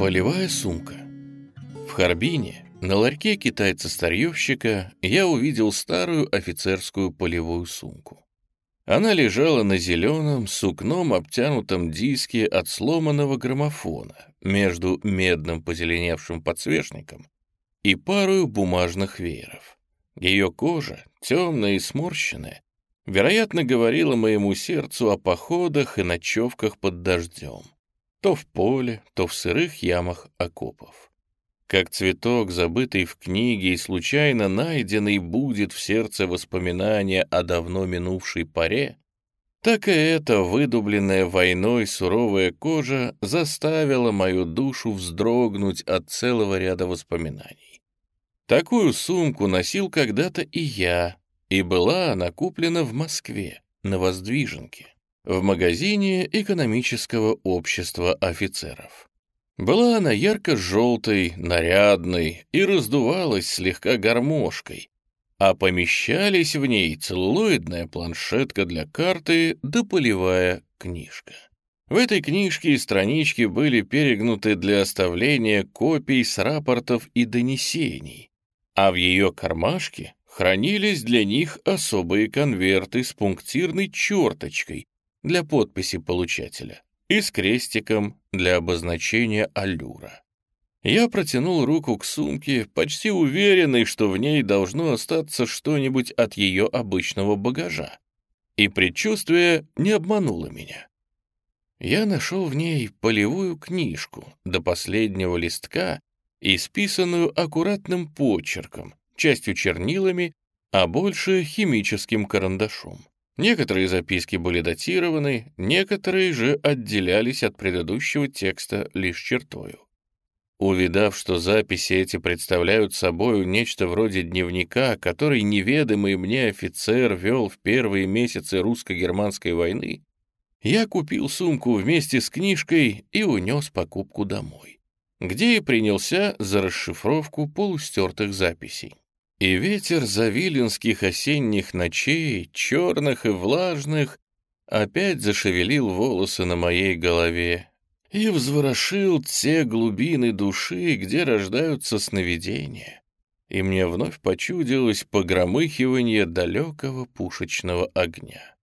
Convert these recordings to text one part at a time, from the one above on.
Полевая сумка. В Харбине, на ларьке китайца-старьевщика, я увидел старую офицерскую полевую сумку. Она лежала на зеленом, сукном обтянутом диске от сломанного граммофона между медным позеленевшим подсвечником и парою бумажных вееров. Ее кожа, темная и сморщенная, вероятно, говорила моему сердцу о походах и ночевках под дождем. То в поле, то в сырых ямах окопов. Как цветок, забытый в книге и случайно найденный, будет в сердце воспоминания о давно минувшей паре, так и эта выдубленная войной суровая кожа заставила мою душу вздрогнуть от целого ряда воспоминаний. Такую сумку носил когда-то и я, и была она куплена в Москве, на Воздвиженке в магазине экономического общества офицеров. Была она ярко-желтой, нарядной и раздувалась слегка гармошкой, а помещались в ней целлулоидная планшетка для карты да полевая книжка. В этой книжке странички были перегнуты для оставления копий с рапортов и донесений, а в ее кармашке хранились для них особые конверты с пунктирной черточкой, для подписи получателя и с крестиком для обозначения аллюра. Я протянул руку к сумке, почти уверенный, что в ней должно остаться что-нибудь от ее обычного багажа. И предчувствие не обмануло меня. Я нашел в ней полевую книжку до последнего листка, исписанную аккуратным почерком, частью чернилами, а больше химическим карандашом. Некоторые записки были датированы, некоторые же отделялись от предыдущего текста лишь чертою. Увидав, что записи эти представляют собою нечто вроде дневника, который неведомый мне офицер вел в первые месяцы русско-германской войны, я купил сумку вместе с книжкой и унес покупку домой, где и принялся за расшифровку полустертых записей. И ветер завиленских осенних ночей, черных и влажных, опять зашевелил волосы на моей голове и взворошил те глубины души, где рождаются сновидения. И мне вновь почудилось погромыхивание далекого пушечного огня.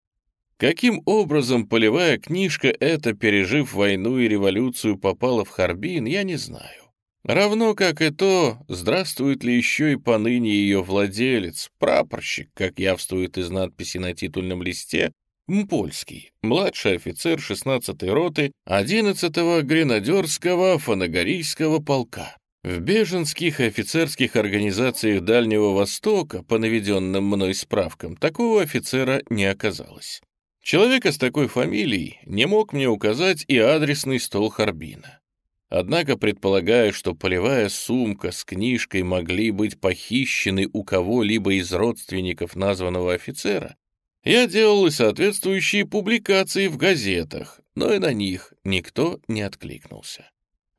Каким образом полевая книжка эта, пережив войну и революцию, попала в Харбин, я не знаю. Равно как и то, здравствует ли еще и поныне ее владелец, прапорщик, как явствует из надписи на титульном листе, Мпольский, младший офицер 16-й роты 11-го гренадерского фанагорийского полка. В беженских офицерских организациях Дальнего Востока, по наведенным мной справкам, такого офицера не оказалось. Человека с такой фамилией не мог мне указать и адресный стол Харбина. Однако, предполагая, что полевая сумка с книжкой могли быть похищены у кого-либо из родственников названного офицера, я делал и соответствующие публикации в газетах, но и на них никто не откликнулся.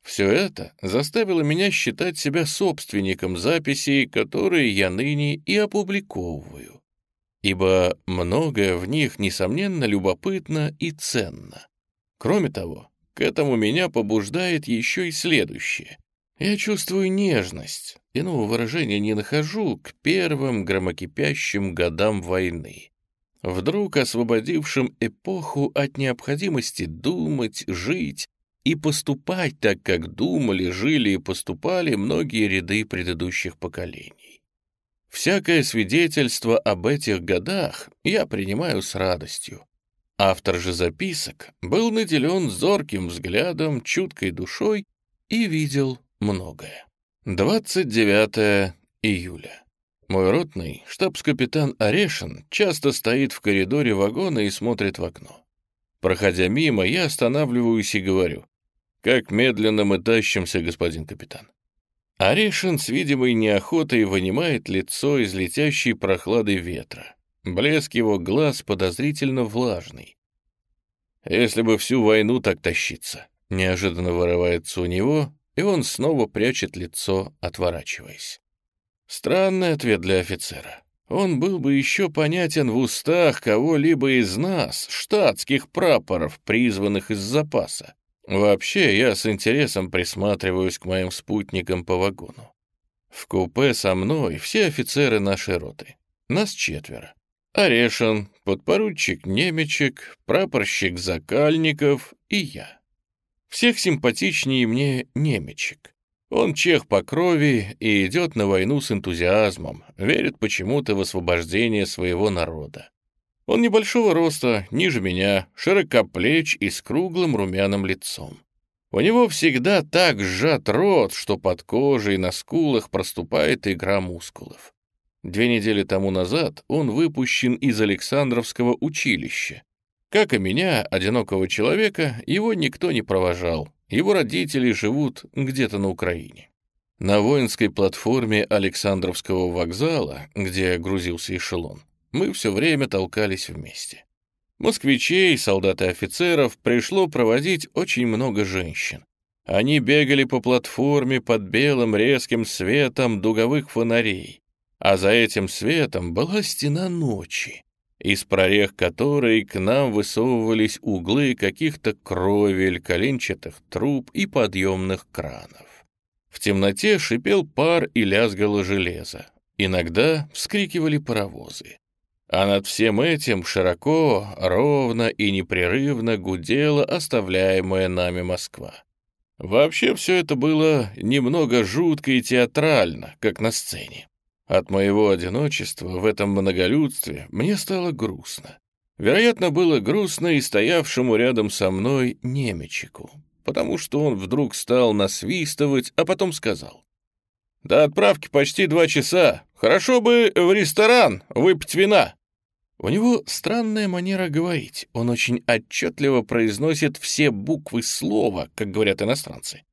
Все это заставило меня считать себя собственником записей, которые я ныне и опубликовываю, ибо многое в них, несомненно, любопытно и ценно. Кроме того, к этому меня побуждает еще и следующее. Я чувствую нежность, иного выражения не нахожу, к первым громокипящим годам войны. Вдруг освободившим эпоху от необходимости думать, жить и поступать так, как думали, жили и поступали многие ряды предыдущих поколений. Всякое свидетельство об этих годах я принимаю с радостью. Автор же записок был наделен зорким взглядом, чуткой душой и видел многое. 29 июля. Мой ротный, штабс-капитан Орешин, часто стоит в коридоре вагона и смотрит в окно. Проходя мимо, я останавливаюсь и говорю, «Как медленно мы тащимся, господин капитан». Орешин с видимой неохотой вынимает лицо из летящей прохлады ветра. Блеск его глаз подозрительно влажный. Если бы всю войну так тащиться, неожиданно вырывается у него, и он снова прячет лицо, отворачиваясь. Странный ответ для офицера. Он был бы еще понятен в устах кого-либо из нас, штатских прапоров, призванных из запаса. Вообще, я с интересом присматриваюсь к моим спутникам по вагону. В купе со мной все офицеры нашей роты. Нас четверо. Орешин, подпоручик Немечек, прапорщик Закальников и я. Всех симпатичнее мне Немечек. Он чех по крови и идет на войну с энтузиазмом, верит почему-то в освобождение своего народа. Он небольшого роста, ниже меня, широкоплеч и с круглым румяным лицом. У него всегда так сжат рот, что под кожей на скулах проступает игра мускулов. Две недели тому назад он выпущен из Александровского училища. Как и меня, одинокого человека, его никто не провожал. Его родители живут где-то на Украине. На воинской платформе Александровского вокзала, где грузился эшелон, мы все время толкались вместе. Москвичей, солдат и офицеров пришло проводить очень много женщин. Они бегали по платформе под белым резким светом дуговых фонарей, а за этим светом была стена ночи, из прорех которой к нам высовывались углы каких-то кровель, коленчатых труб и подъемных кранов. В темноте шипел пар и лязгало железо. Иногда вскрикивали паровозы. А над всем этим широко, ровно и непрерывно гудела оставляемая нами Москва. Вообще все это было немного жутко и театрально, как на сцене. От моего одиночества в этом многолюдстве мне стало грустно. Вероятно, было грустно и стоявшему рядом со мной немечику, потому что он вдруг стал насвистывать, а потом сказал. «До отправки почти два часа. Хорошо бы в ресторан выпить вина». У него странная манера говорить. Он очень отчетливо произносит все буквы слова, как говорят иностранцы.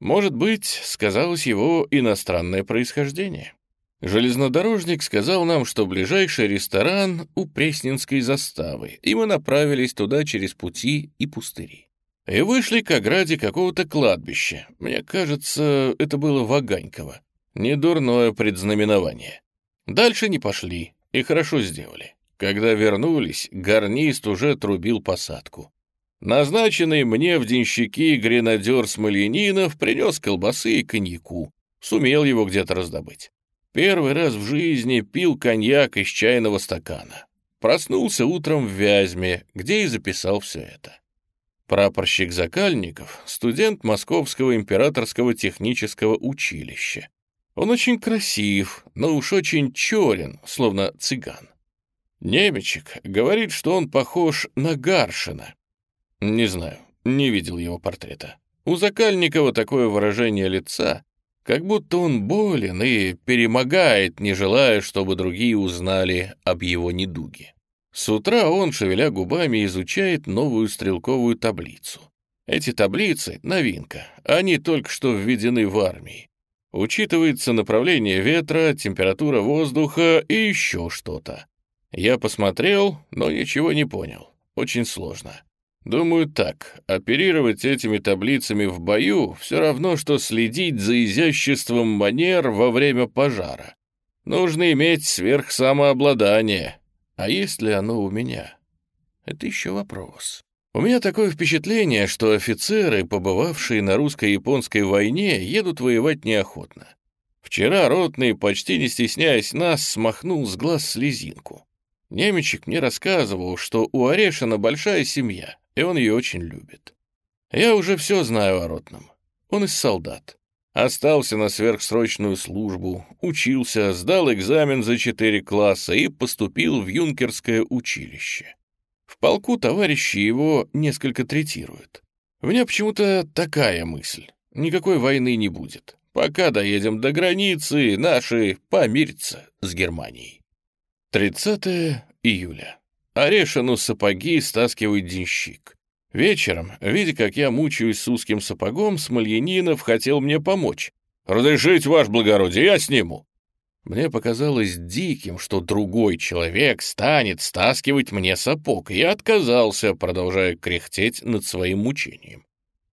Может быть, сказалось его иностранное происхождение. Железнодорожник сказал нам, что ближайший ресторан у Пресненской заставы, и мы направились туда через пути и пустыри. И вышли к ограде какого-то кладбища. Мне кажется, это было Ваганьково. Недурное предзнаменование. Дальше не пошли, и хорошо сделали. Когда вернулись, гарнист уже трубил посадку. Назначенный мне в денщики гренадер Смольянинов принес колбасы и коньяку. Сумел его где-то раздобыть. Первый раз в жизни пил коньяк из чайного стакана. Проснулся утром в Вязьме, где и записал все это. Прапорщик Закальников — студент Московского императорского технического училища. Он очень красив, но уж очень черен, словно цыган. Немечек говорит, что он похож на Гаршина. Не знаю, не видел его портрета. У Закальникова такое выражение лица, как будто он болен и перемогает, не желая, чтобы другие узнали об его недуге. С утра он, шевеля губами, изучает новую стрелковую таблицу. Эти таблицы — новинка, они только что введены в армии. Учитывается направление ветра, температура воздуха и еще что-то. Я посмотрел, но ничего не понял. Очень сложно. Думаю так, оперировать этими таблицами в бою все равно, что следить за изяществом манер во время пожара. Нужно иметь сверхсамообладание. А есть ли оно у меня? Это еще вопрос. У меня такое впечатление, что офицеры, побывавшие на русско-японской войне, едут воевать неохотно. Вчера ротный, почти не стесняясь нас, смахнул с глаз слезинку. Немечек мне рассказывал, что у Орешина большая семья, и он ее очень любит. Я уже все знаю о Ротном. Он из солдат. Остался на сверхсрочную службу, учился, сдал экзамен за четыре класса и поступил в юнкерское училище. В полку товарищи его несколько третируют. У меня почему-то такая мысль. Никакой войны не будет. Пока доедем до границы, наши помирятся с Германией. 30 июля. Орешину сапоги стаскивает денщик. Вечером, видя, как я мучаюсь с узким сапогом, Смольянинов хотел мне помочь. «Разрешите, ваше благородие, я сниму». Мне показалось диким, что другой человек станет стаскивать мне сапог, и я отказался, продолжая кряхтеть над своим мучением.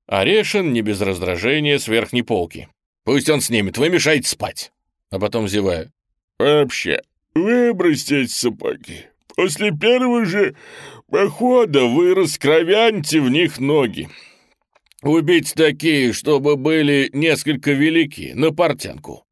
Орешин не без раздражения с верхней полки. «Пусть он снимет, вы мешаете спать». А потом зеваю. «Вообще, Выбросьте эти сапоги. После первого же похода вы раскровяните в них ноги. Убить такие, чтобы были несколько велики, на портянку.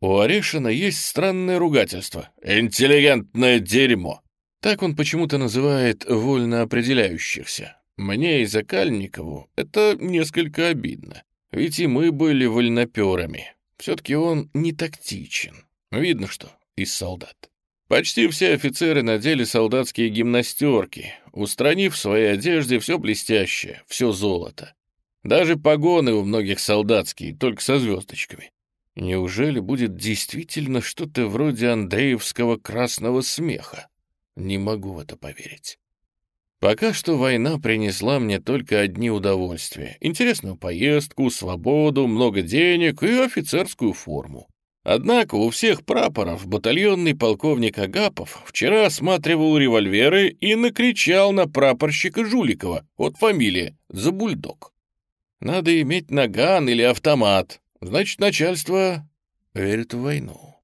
У Орешина есть странное ругательство. «Интеллигентное дерьмо». Так он почему-то называет вольно определяющихся. Мне и Закальникову это несколько обидно. Ведь и мы были вольноперами. Все-таки он не тактичен. Видно, что из солдат. Почти все офицеры надели солдатские гимнастерки, устранив в своей одежде все блестящее, все золото. Даже погоны у многих солдатские, только со звездочками. Неужели будет действительно что-то вроде Андреевского красного смеха? Не могу в это поверить. Пока что война принесла мне только одни удовольствия. Интересную поездку, свободу, много денег и офицерскую форму. Однако у всех прапоров батальонный полковник Агапов вчера осматривал револьверы и накричал на прапорщика Жуликова, от фамилии, за бульдог. Надо иметь наган или автомат. Значит, начальство верит в войну.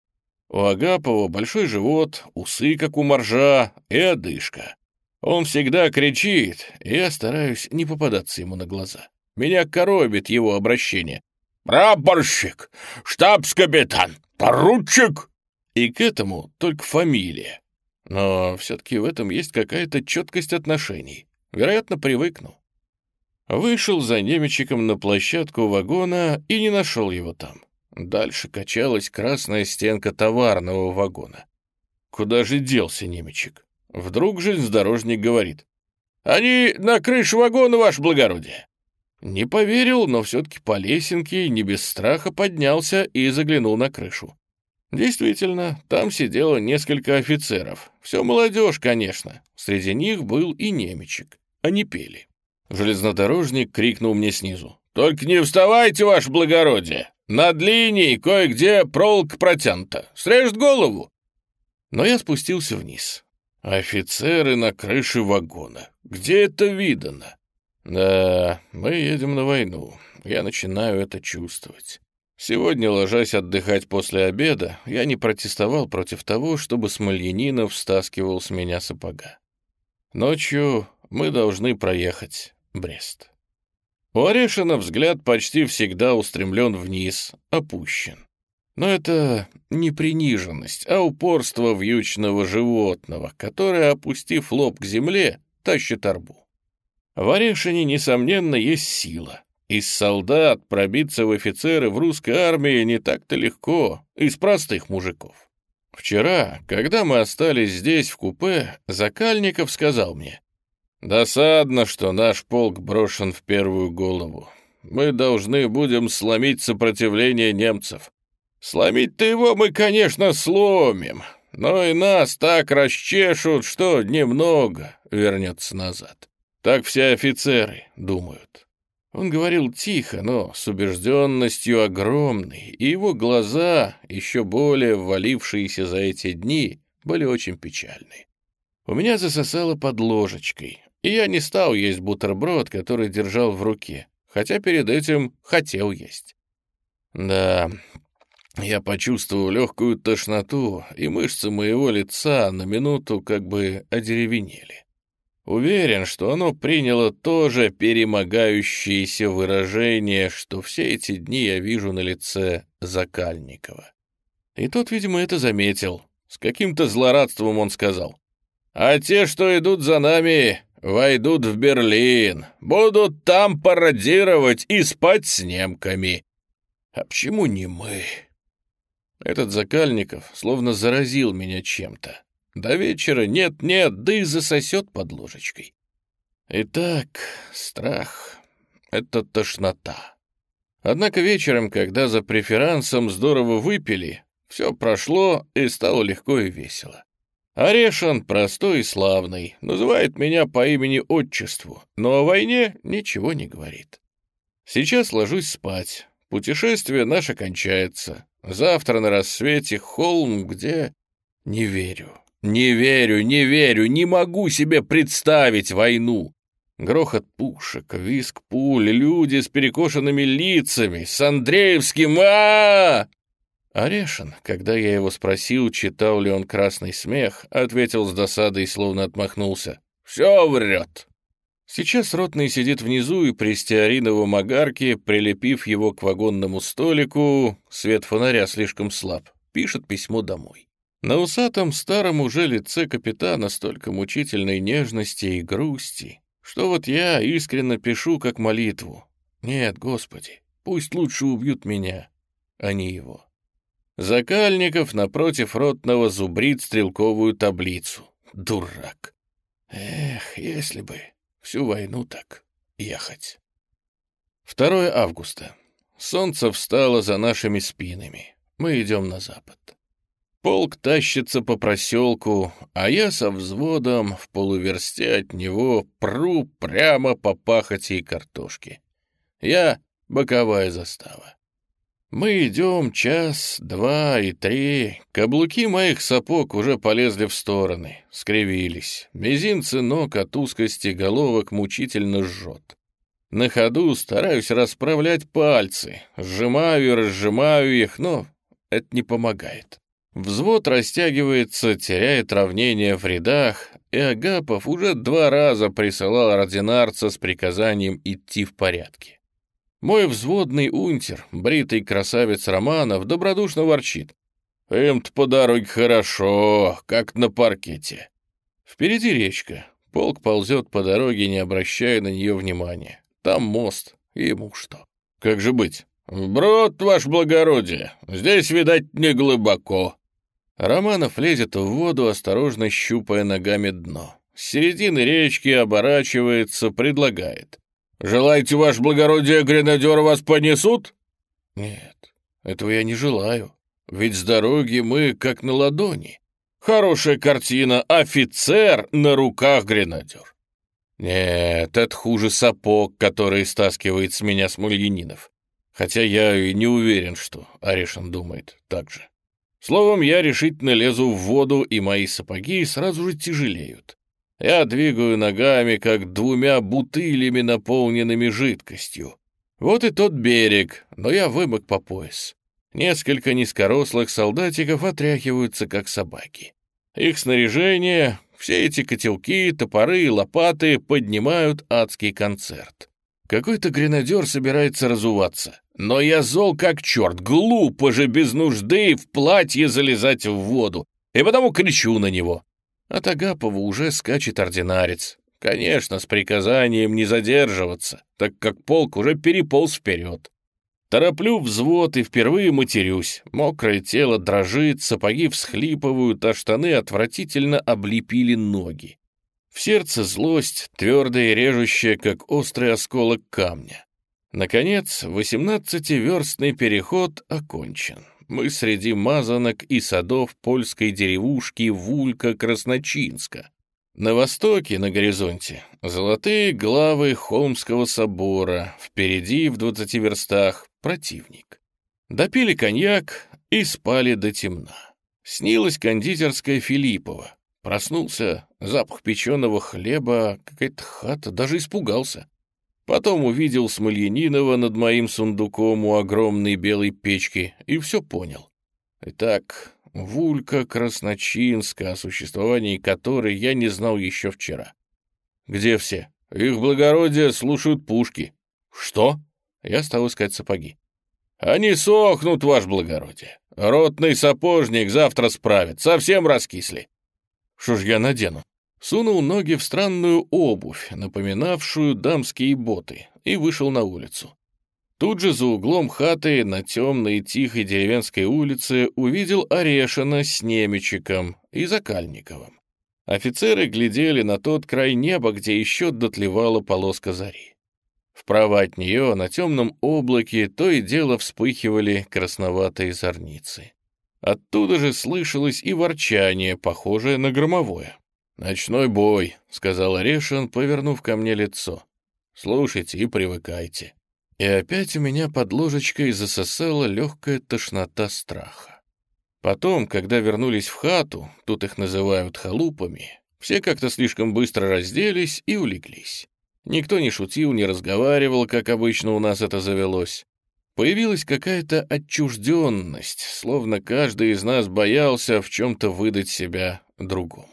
У Агапова большой живот, усы, как у моржа, и одышка. Он всегда кричит, и я стараюсь не попадаться ему на глаза. Меня коробит его обращение. «Прапорщик! Штабс-капитан! Поручик!» И к этому только фамилия. Но все-таки в этом есть какая-то четкость отношений. Вероятно, привыкну. Вышел за немечиком на площадку вагона и не нашел его там. Дальше качалась красная стенка товарного вагона. Куда же делся немечек? Вдруг железнодорожник говорит. «Они на крыше вагона, ваше благородие!» Не поверил, но все-таки по лесенке не без страха поднялся и заглянул на крышу. Действительно, там сидело несколько офицеров. Все молодежь, конечно. Среди них был и немечек. Они пели. Железнодорожник крикнул мне снизу. «Только не вставайте, ваше благородие! Над линией кое-где проволока протянута. Срежет голову!» Но я спустился вниз. Офицеры на крыше вагона. Где это видано? Да, мы едем на войну. Я начинаю это чувствовать. Сегодня, ложась отдыхать после обеда, я не протестовал против того, чтобы Смольянинов стаскивал с меня сапога. Ночью мы должны проехать Брест. У Орешина взгляд почти всегда устремлен вниз, опущен. Но это не приниженность, а упорство вьючного животного, которое, опустив лоб к земле, тащит арбу. В Орешине, несомненно, есть сила. Из солдат пробиться в офицеры в русской армии не так-то легко, из простых мужиков. Вчера, когда мы остались здесь в купе, Закальников сказал мне, Досадно, что наш полк брошен в первую голову. Мы должны будем сломить сопротивление немцев. Сломить-то его мы, конечно, сломим, но и нас так расчешут, что немного вернется назад. Так все офицеры думают. Он говорил тихо, но с убежденностью огромной, и его глаза, еще более ввалившиеся за эти дни, были очень печальны. У меня засосало под ложечкой, и я не стал есть бутерброд, который держал в руке, хотя перед этим хотел есть. Да, я почувствовал легкую тошноту, и мышцы моего лица на минуту как бы одеревенели. Уверен, что оно приняло тоже перемогающееся выражение, что все эти дни я вижу на лице Закальникова. И тот, видимо, это заметил. С каким-то злорадством он сказал. «А те, что идут за нами, Войдут в Берлин, будут там пародировать и спать с немками. А почему не мы? Этот Закальников словно заразил меня чем-то. До вечера нет-нет, да и засосет под ложечкой. Итак, страх — это тошнота. Однако вечером, когда за преферансом здорово выпили, все прошло и стало легко и весело. Орешин простой и славный, называет меня по имени-отчеству, но о войне ничего не говорит. Сейчас ложусь спать. Путешествие наше кончается. Завтра на рассвете холм, где... Не верю, не верю, не верю, не могу себе представить войну. Грохот пушек, виск пуль, люди с перекошенными лицами, с Андреевским а, -а, -а, -а Орешин, когда я его спросил, читал ли он «Красный смех», ответил с досадой, словно отмахнулся. «Все врет». Сейчас ротный сидит внизу и при стеариновом огарке, прилепив его к вагонному столику, свет фонаря слишком слаб, пишет письмо домой. На усатом старом уже лице капитана столько мучительной нежности и грусти, что вот я искренне пишу как молитву. Нет, Господи, пусть лучше убьют меня, а не его. Закальников напротив ротного зубрит стрелковую таблицу. Дурак. Эх, если бы всю войну так ехать. 2 августа. Солнце встало за нашими спинами. Мы идем на запад. Полк тащится по проселку, а я со взводом в полуверсте от него пру прямо по пахоте и картошке. Я — боковая застава. Мы идем час, два и три. Каблуки моих сапог уже полезли в стороны, скривились. Мизинцы ног от узкости головок мучительно жжет. На ходу стараюсь расправлять пальцы, сжимаю и разжимаю их, но это не помогает. Взвод растягивается, теряет равнение в рядах, и Агапов уже два раза присылал ординарца с приказанием идти в порядке. Мой взводный унтер, бритый красавец Романов, добродушно ворчит. «Им-то по дороге хорошо, как на паркете». Впереди речка. Полк ползет по дороге, не обращая на нее внимания. Там мост, ему что. Как же быть? «Вброд, ваше благородие, здесь, видать, не глубоко», Романов лезет в воду, осторожно щупая ногами дно. С середины речки оборачивается, предлагает. «Желаете, ваше благородие, гренадеры вас понесут?» «Нет, этого я не желаю. Ведь с дороги мы как на ладони. Хорошая картина, офицер на руках гренадер». «Нет, это хуже сапог, который стаскивает с меня Смольянинов. Хотя я и не уверен, что Орешин думает так же». Словом, я решительно лезу в воду, и мои сапоги сразу же тяжелеют. Я двигаю ногами, как двумя бутылями, наполненными жидкостью. Вот и тот берег, но я вымок по пояс. Несколько низкорослых солдатиков отряхиваются, как собаки. Их снаряжение, все эти котелки, топоры лопаты поднимают адский концерт. Какой-то гренадер собирается разуваться. Но я зол как черт, глупо же без нужды в платье залезать в воду, и потому кричу на него. От Агапова уже скачет ординарец. Конечно, с приказанием не задерживаться, так как полк уже переполз вперед. Тороплю взвод и впервые матерюсь. Мокрое тело дрожит, сапоги всхлипывают, а штаны отвратительно облепили ноги. В сердце злость, твердая и режущая, как острый осколок камня. Наконец, восемнадцативерстный переход окончен. Мы среди мазанок и садов польской деревушки Вулька-Красночинска. На востоке, на горизонте, золотые главы Холмского собора, впереди в двадцати верстах противник. Допили коньяк и спали до темна. Снилась кондитерская Филиппова. Проснулся, запах печеного хлеба, какая-то хата, даже испугался. Потом увидел Смольянинова над моим сундуком у огромной белой печки и все понял. Итак, Вулька Красночинска, о существовании которой я не знал еще вчера. Где все? Их благородие слушают пушки. Что? Я стал искать сапоги. Они сохнут, ваш благородие. Ротный сапожник завтра справит, совсем раскисли. Что ж я надену? Сунул ноги в странную обувь, напоминавшую дамские боты, и вышел на улицу. Тут же за углом хаты на темной тихой деревенской улице увидел Орешина с Немечиком и Закальниковым. Офицеры глядели на тот край неба, где еще дотлевала полоска зари. Вправо от нее на темном облаке то и дело вспыхивали красноватые зорницы. Оттуда же слышалось и ворчание, похожее на громовое. «Ночной бой», — сказал Орешин, повернув ко мне лицо. «Слушайте и привыкайте». И опять у меня под ложечкой засосала легкая тошнота страха. Потом, когда вернулись в хату, тут их называют халупами, все как-то слишком быстро разделись и улеглись. Никто не шутил, не разговаривал, как обычно у нас это завелось. Появилась какая-то отчужденность, словно каждый из нас боялся в чем-то выдать себя другому.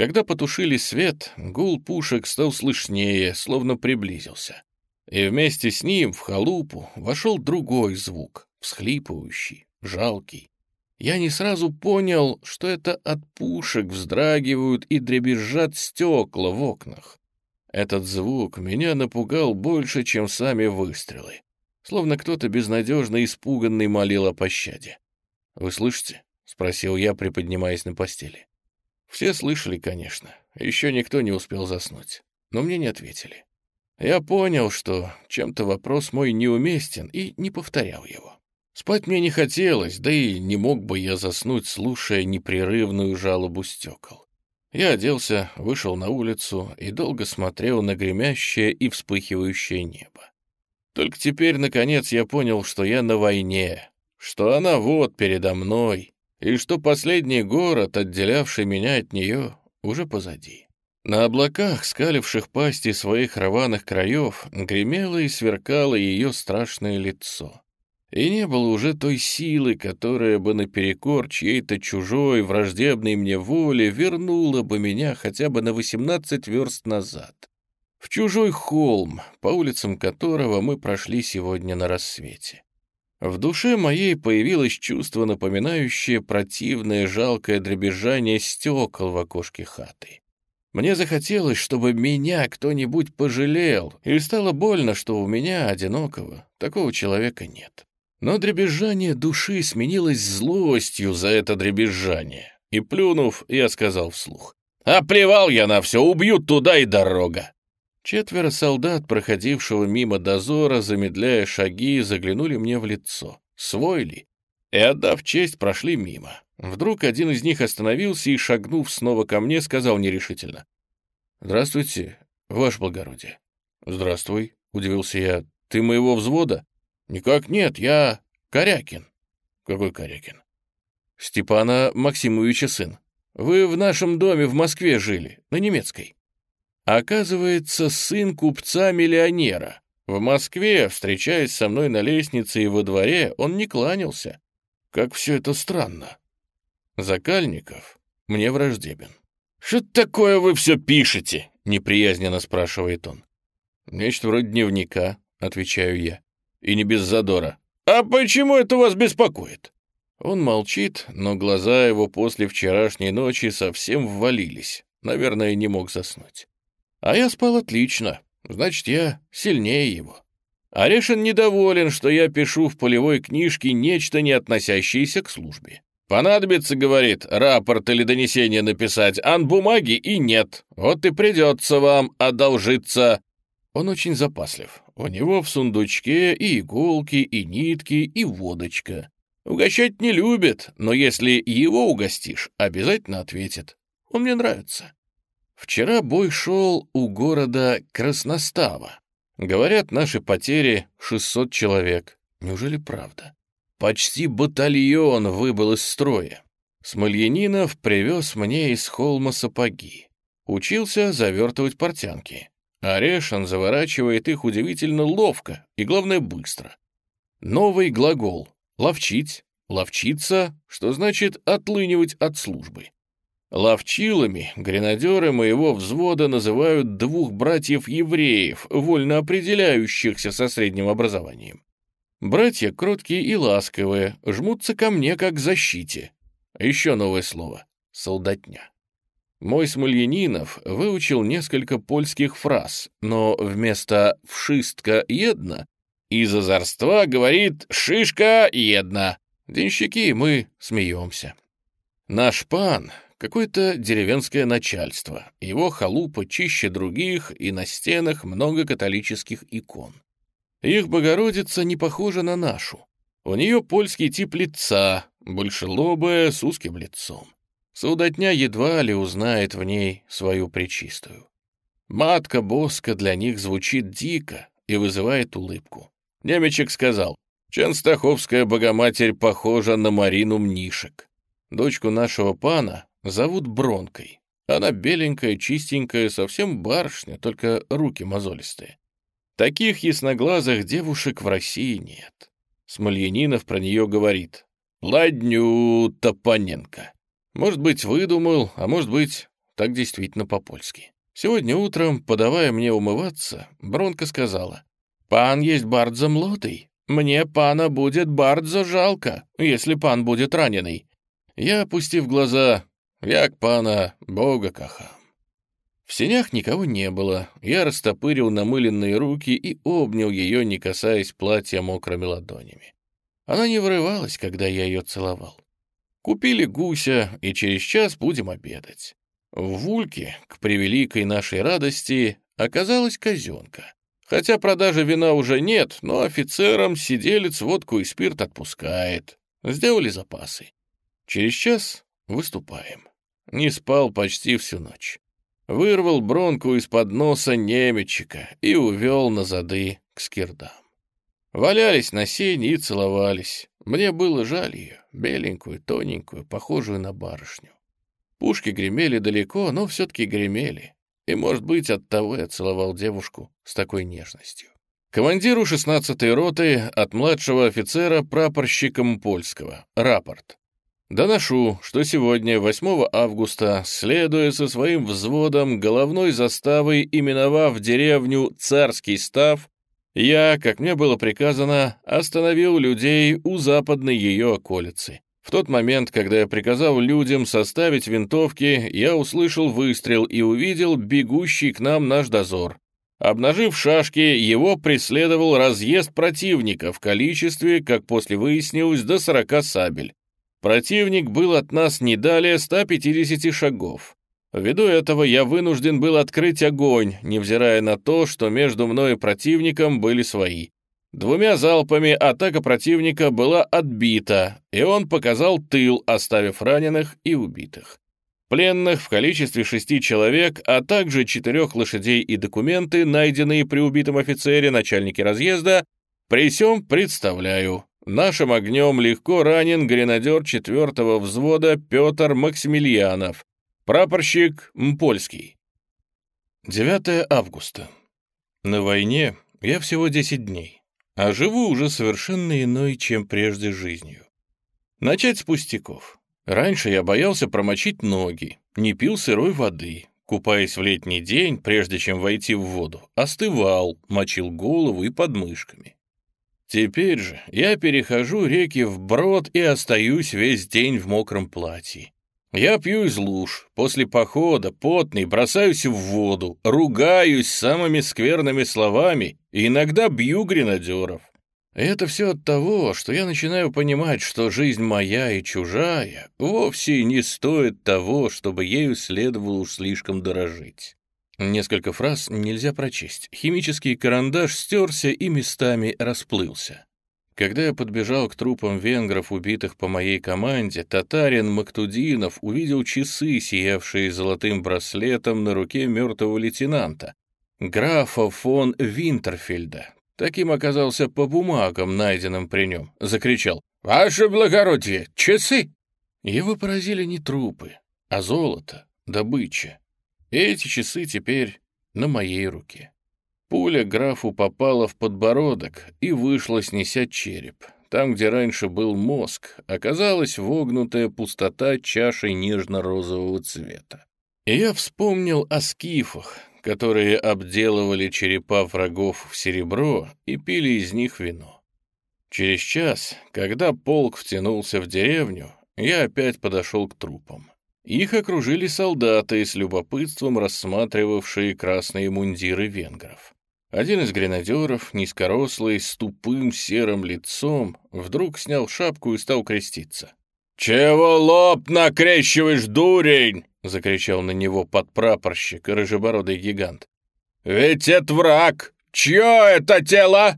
Когда потушили свет, гул пушек стал слышнее, словно приблизился. И вместе с ним в халупу вошел другой звук, всхлипывающий, жалкий. Я не сразу понял, что это от пушек вздрагивают и дребезжат стекла в окнах. Этот звук меня напугал больше, чем сами выстрелы. Словно кто-то безнадежно испуганный молил о пощаде. «Вы слышите?» — спросил я, приподнимаясь на постели. Все слышали, конечно. Еще никто не успел заснуть. Но мне не ответили. Я понял, что чем-то вопрос мой неуместен, и не повторял его. Спать мне не хотелось, да и не мог бы я заснуть, слушая непрерывную жалобу стекол. Я оделся, вышел на улицу и долго смотрел на гремящее и вспыхивающее небо. Только теперь, наконец, я понял, что я на войне, что она вот передо мной, и что последний город, отделявший меня от нее, уже позади. На облаках, скаливших пасти своих рваных краев, гремело и сверкало ее страшное лицо. И не было уже той силы, которая бы наперекор чьей-то чужой, враждебной мне воле вернула бы меня хотя бы на 18 верст назад. В чужой холм, по улицам которого мы прошли сегодня на рассвете. В душе моей появилось чувство, напоминающее противное жалкое дребезжание стекол в окошке хаты. Мне захотелось, чтобы меня кто-нибудь пожалел, и стало больно, что у меня, одинокого, такого человека нет. Но дребезжание души сменилось злостью за это дребезжание. И плюнув, я сказал вслух. «А плевал я на все, убьют туда и дорога!» Четверо солдат, проходившего мимо дозора, замедляя шаги, заглянули мне в лицо. Свой ли? И, отдав честь, прошли мимо. Вдруг один из них остановился и, шагнув снова ко мне, сказал нерешительно. «Здравствуйте, ваше благородие». «Здравствуй», — удивился я. «Ты моего взвода?» «Никак нет, я Корякин». «Какой Корякин?» «Степана Максимовича сын. Вы в нашем доме в Москве жили, на немецкой». Оказывается, сын купца-миллионера. В Москве, встречаясь со мной на лестнице и во дворе, он не кланялся. Как все это странно. Закальников мне враждебен. «Что такое вы все пишете?» — неприязненно спрашивает он. «Нечто вроде дневника», — отвечаю я и не без задора. «А почему это вас беспокоит?» Он молчит, но глаза его после вчерашней ночи совсем ввалились. Наверное, не мог заснуть. А я спал отлично, значит, я сильнее его. Орешин недоволен, что я пишу в полевой книжке нечто, не относящееся к службе. Понадобится, говорит, рапорт или донесение написать, ан бумаги и нет. Вот и придется вам одолжиться. Он очень запаслив. У него в сундучке и иголки, и нитки, и водочка. Угощать не любит, но если его угостишь, обязательно ответит. Он мне нравится. Вчера бой шел у города Красностава. Говорят, наши потери 600 человек. Неужели правда? Почти батальон выбыл из строя. Смольянинов привез мне из холма сапоги. Учился завертывать портянки. Орешин заворачивает их удивительно ловко и, главное, быстро. Новый глагол «ловчить», «ловчиться», что значит «отлынивать от службы». Ловчилами гренадеры моего взвода называют двух братьев-евреев, вольно определяющихся со средним образованием. Братья кроткие и ласковые, жмутся ко мне как к защите. Еще новое слово — солдатня. Мой Смольянинов выучил несколько польских фраз, но вместо «вшистка една» из озорства говорит «шишка една». Денщики мы смеемся. Наш пан — какое-то деревенское начальство. Его халупа чище других, и на стенах много католических икон. Их Богородица не похожа на нашу. У нее польский тип лица, больше лобая, с узким лицом. Судотня едва ли узнает в ней свою причистую. Матка Боска для них звучит дико и вызывает улыбку. Немечек сказал, «Ченстаховская богоматерь похожа на Марину Мнишек. Дочку нашего пана зовут Бронкой. Она беленькая, чистенькая, совсем барышня, только руки мозолистые. Таких ясноглазых девушек в России нет. Смольянинов про нее говорит, «Ладню Топаненко». Может быть, выдумал, а может быть, так действительно по-польски. Сегодня утром, подавая мне умываться, Бронко сказала, «Пан есть бардзо млодый. Мне пана будет бардзо жалко, если пан будет раненый». Я, опустив глаза, «Як пана, бога кахам». В сенях никого не было. Я растопырил намыленные руки и обнял ее, не касаясь платья мокрыми ладонями. Она не вырывалась, когда я ее целовал. Купили гуся, и через час будем обедать. В Вульке, к превеликой нашей радости, оказалась казенка. Хотя продажи вина уже нет, но офицерам сиделец водку и спирт отпускает. Сделали запасы. Через час выступаем. Не спал почти всю ночь вырвал бронку из-под носа немечика и увел на зады к скирдам. Валялись на сене и целовались. Мне было жаль ее, беленькую, тоненькую, похожую на барышню. Пушки гремели далеко, но все-таки гремели. И, может быть, оттого я целовал девушку с такой нежностью. Командиру 16-й роты от младшего офицера прапорщиком польского. Рапорт. Доношу, что сегодня, 8 августа, следуя со своим взводом головной заставой, именовав деревню Царский Став, я, как мне было приказано, остановил людей у западной ее околицы. В тот момент, когда я приказал людям составить винтовки, я услышал выстрел и увидел бегущий к нам наш дозор. Обнажив шашки, его преследовал разъезд противника в количестве, как после выяснилось, до 40 сабель. Противник был от нас не далее 150 шагов. Ввиду этого я вынужден был открыть огонь, невзирая на то, что между мной и противником были свои. Двумя залпами атака противника была отбита, и он показал тыл, оставив раненых и убитых. Пленных в количестве шести человек, а также четырех лошадей и документы, найденные при убитом офицере начальнике разъезда, при сём представляю. Нашим огнем легко ранен гренадер 4-го взвода Петр Максимilianов, прапорщик Мпольский. 9 августа. На войне я всего 10 дней, а живу уже совершенно иной, чем прежде жизнью. Начать с пустяков. Раньше я боялся промочить ноги, не пил сырой воды, купаясь в летний день, прежде чем войти в воду, остывал, мочил голову и подмышками. Теперь же я перехожу реки вброд и остаюсь весь день в мокром платье. Я пью из луж, после похода, потный, бросаюсь в воду, ругаюсь самыми скверными словами и иногда бью гренадеров. Это все от того, что я начинаю понимать, что жизнь моя и чужая вовсе не стоит того, чтобы ею следовало уж слишком дорожить. Несколько фраз нельзя прочесть. Химический карандаш стерся и местами расплылся. Когда я подбежал к трупам венгров, убитых по моей команде, татарин Мактудинов увидел часы, сиявшие золотым браслетом на руке мертвого лейтенанта, графа фон Винтерфельда. Таким оказался по бумагам, найденным при нем. Закричал «Ваше благородие, часы!» Его поразили не трупы, а золото, добыча. Эти часы теперь на моей руке. Пуля графу попала в подбородок и вышла, снеся череп. Там, где раньше был мозг, оказалась вогнутая пустота чашей нежно-розового цвета. И я вспомнил о скифах, которые обделывали черепа врагов в серебро и пили из них вино. Через час, когда полк втянулся в деревню, я опять подошел к трупам. Их окружили солдаты, с любопытством рассматривавшие красные мундиры венгров. Один из гренадеров, низкорослый, с тупым серым лицом, вдруг снял шапку и стал креститься. «Чего лоб накрещиваешь, дурень?» — закричал на него подпрапорщик, рыжебородый гигант. «Ведь это враг! Чье это тело?»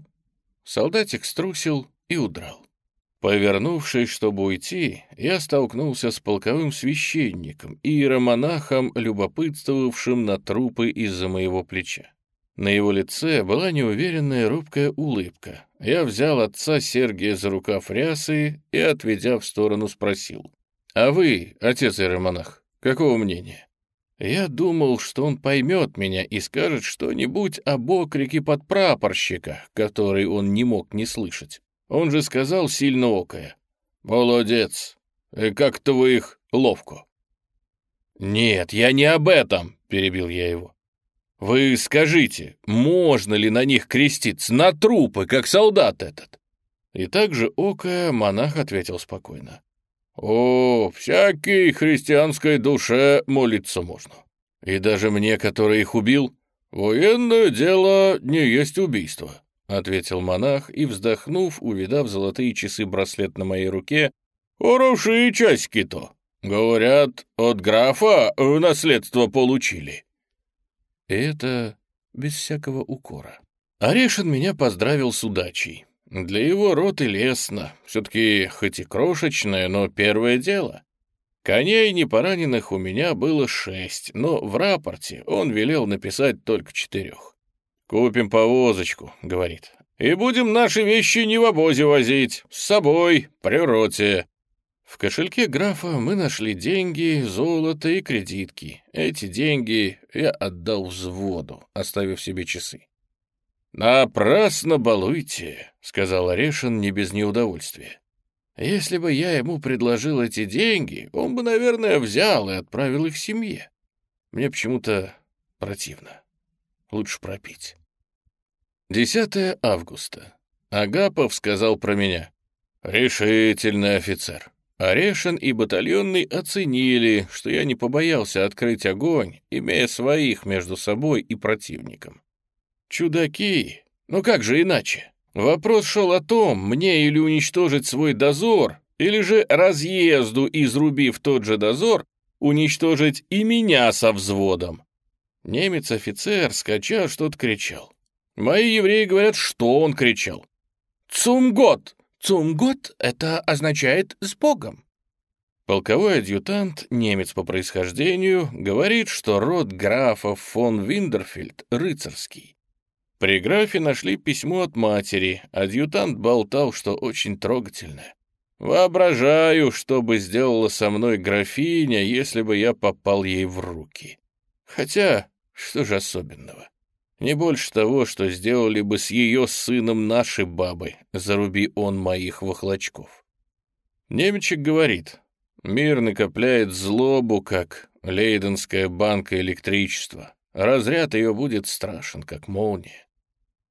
Солдатик струсил и удрал. Повернувшись, чтобы уйти, я столкнулся с полковым священником и иеромонахом, любопытствовавшим на трупы из-за моего плеча. На его лице была неуверенная робкая улыбка. Я взял отца Сергия за рукав рясы и, отведя в сторону, спросил. «А вы, отец иеромонах, какого мнения?» Я думал, что он поймет меня и скажет что-нибудь об окрике подпрапорщика, который он не мог не слышать. Он же сказал сильно окая. «Молодец! И как-то вы их ловко!» «Нет, я не об этом», — перебил я его. «Вы скажите, можно ли на них креститься, на трупы, как солдат этот?» И также Ока монах ответил спокойно. «О, всякий христианской душе молиться можно. И даже мне, который их убил, военное дело не есть убийство», — ответил монах и, вздохнув, увидав золотые часы браслет на моей руке, «Хорошие часики-то. Говорят, от графа наследство получили». это без всякого укора. Орешин меня поздравил с удачей. Для его роты лестно, все-таки хоть и крошечное, но первое дело. Коней непораненных у меня было шесть, но в рапорте он велел написать только четырех. «Купим повозочку», — говорит, — «и будем наши вещи не в обозе возить, с собой, при роте». В кошельке графа мы нашли деньги, золото и кредитки. Эти деньги я отдал взводу, оставив себе часы. «Напрасно балуйте», — сказал Орешин не без неудовольствия. «Если бы я ему предложил эти деньги, он бы, наверное, взял и отправил их семье. Мне почему-то противно. Лучше пропить». 10 августа. Агапов сказал про меня. «Решительный офицер». Орешин и батальонный оценили, что я не побоялся открыть огонь, имея своих между собой и противником. Чудаки! Ну как же иначе? Вопрос шел о том, мне или уничтожить свой дозор, или же разъезду, изрубив тот же дозор, уничтожить и меня со взводом. Немец-офицер, скача, что-то кричал. Мои евреи говорят, что он кричал. «Цумгот! Цумгот — это означает «с Богом». Полковой адъютант, немец по происхождению, говорит, что род графов фон Виндерфельд рыцарский. При графе нашли письмо от матери. Адъютант болтал, что очень трогательное. Воображаю, что бы сделала со мной графиня, если бы я попал ей в руки. Хотя, что же особенного? Не больше того, что сделали бы с ее сыном наши бабы, заруби он моих вахлачков. Немчик говорит, мир накопляет злобу, как лейденская банка электричества. Разряд ее будет страшен, как молния.